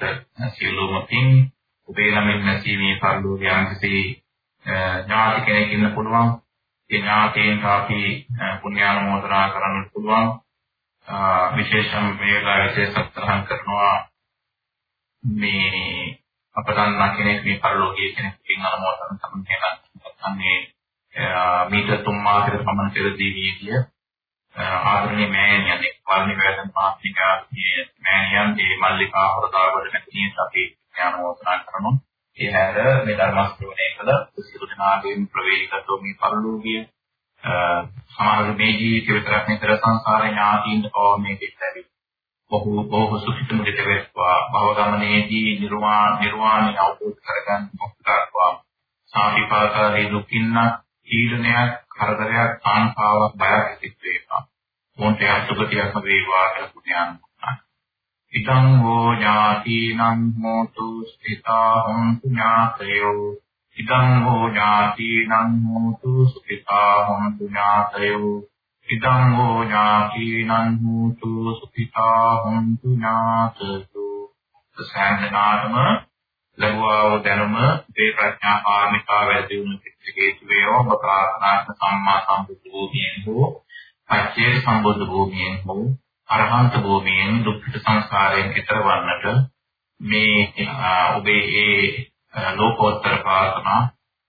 [SPEAKER 3] සියලුම පින්. ඔබේ ළමින් නැසීමේ පරලෝකීය යම්කිසි ඥාති කෙනෙක් ඉන්න පුළුවන්. ඒ ඥාතීන්ට අපි පුණ්‍යානුමෝදනා කරන්න පුළුවන්. විශේෂම මේ වෙලාවේ විශේෂ සත්‍යහන් කරනවා මේ අප දන්නා කෙනෙක් මේ පරිලෝකයේ කෙනෙක් පින් අනුමෝදන් කරන කෙනා නැත්නම් මේ මීට තුන් මාසයකට පමණ පෙරදී විදිය ආදරණීය මෑණියන් එක්වල්නි වැදන් මාත්‍රිකාගේ මෑණියන් මේ මල්ලිකා හොරදාගොඩ නැතිනම් අපි අනුමෝදනා කරනවා ඒ හැර මේ ධර්ම ශ්‍රවණය කළ සියලු දෙනාගේම ප්‍රවේශකත්ව මේ පරිලෝකීය සමහර මේ ජීවිත විතරක් නෙතර සංසාර ඥාතීන් පව මේකෙත් ඇවි. බොහෝ බොහෝ සුඛිතම දෙතවෙස්වා භව ගමනේදී නිර්වාණ නිර්වාණය අවබෝධ කරගන්න මොකක්වා සාහිපාකාරී දුකින්න ඊඩනයක් කරදරයක් ආන්පාවක් බයක් සිත් වේවා. මොන්ට අසුගතියක්ම වේවා කියලා පුණ්‍යයන් ඉතං හෝ ඥාතිනං හෝතු ස්ථිතා හොන්තු ඥාතයෝ. ඉදං හෝ ඥාතිනං හෝතු සුඛිතා හොන්තු ඥාතයෝ. ඉදං හෝ ඥාතිනං හෝතු සුඛිතා හොන්තු ඥාතයෝ. සෑමනාම ලැබුවා දැනුම මේ ප්‍රඥා පාරමිතා වැඩි වුණු පිටකේතු වේවා ඔබ ප්‍රාර්ථනා කරන සම්මා සම්බුද්ධ භූමියෙන් හෝ පච්චේ සම්බුද්ධ භූමියෙන් හෝ අරහන්ත භූමියෙන් දුක්ඛ සංසාරයෙන් ඈතර වන්නට මේ ඔබේ ඒ ලෝකෝත්තර ප්‍රාර්ථනා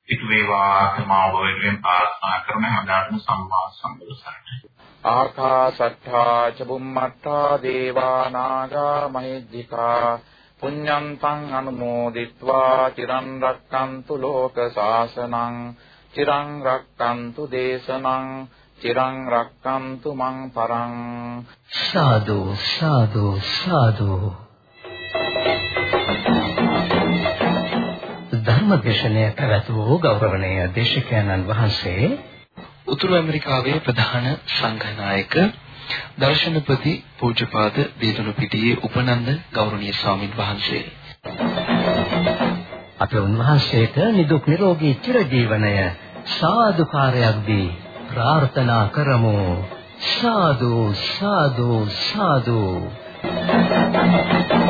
[SPEAKER 3] පිටු වේවා සමාව වෙනුවෙන් ප්‍රාර්ථනා කරන හැමදාම සම්මා සම්බුදු සරණයි.
[SPEAKER 4] ආකාශට්ඨා ච බුම්මට්ඨා දේවා නාග මහිද්దికා පුඤ්ඤන්තං අනුමෝදිත්වා චිරන් රක්칸තු ලෝක සාසනං චිරන් රක්칸තු දේශනං චිරන් රක්칸තු මං පරං
[SPEAKER 1] සාදු සාදු සාදු ධර්මදේශනය කරතු ගෞරවනීය දේශකයන්න් වහන්සේ
[SPEAKER 2] උතුරු ඇමරිකාවේ ප්‍රධාන සංඝනායක දර්ශනපති පූජ්‍යපාද දේදුණු පිටියේ උපනන්ද ගෞරවනීය ස්වාමින් වහන්සේ
[SPEAKER 1] අපේ උන්වහන්සේට නිදුක් නිරෝගී චිරජීවනය සාදුකාරයක් දී ප්‍රාර්ථනා කරමු සාදු සාදු සාදු Thank you.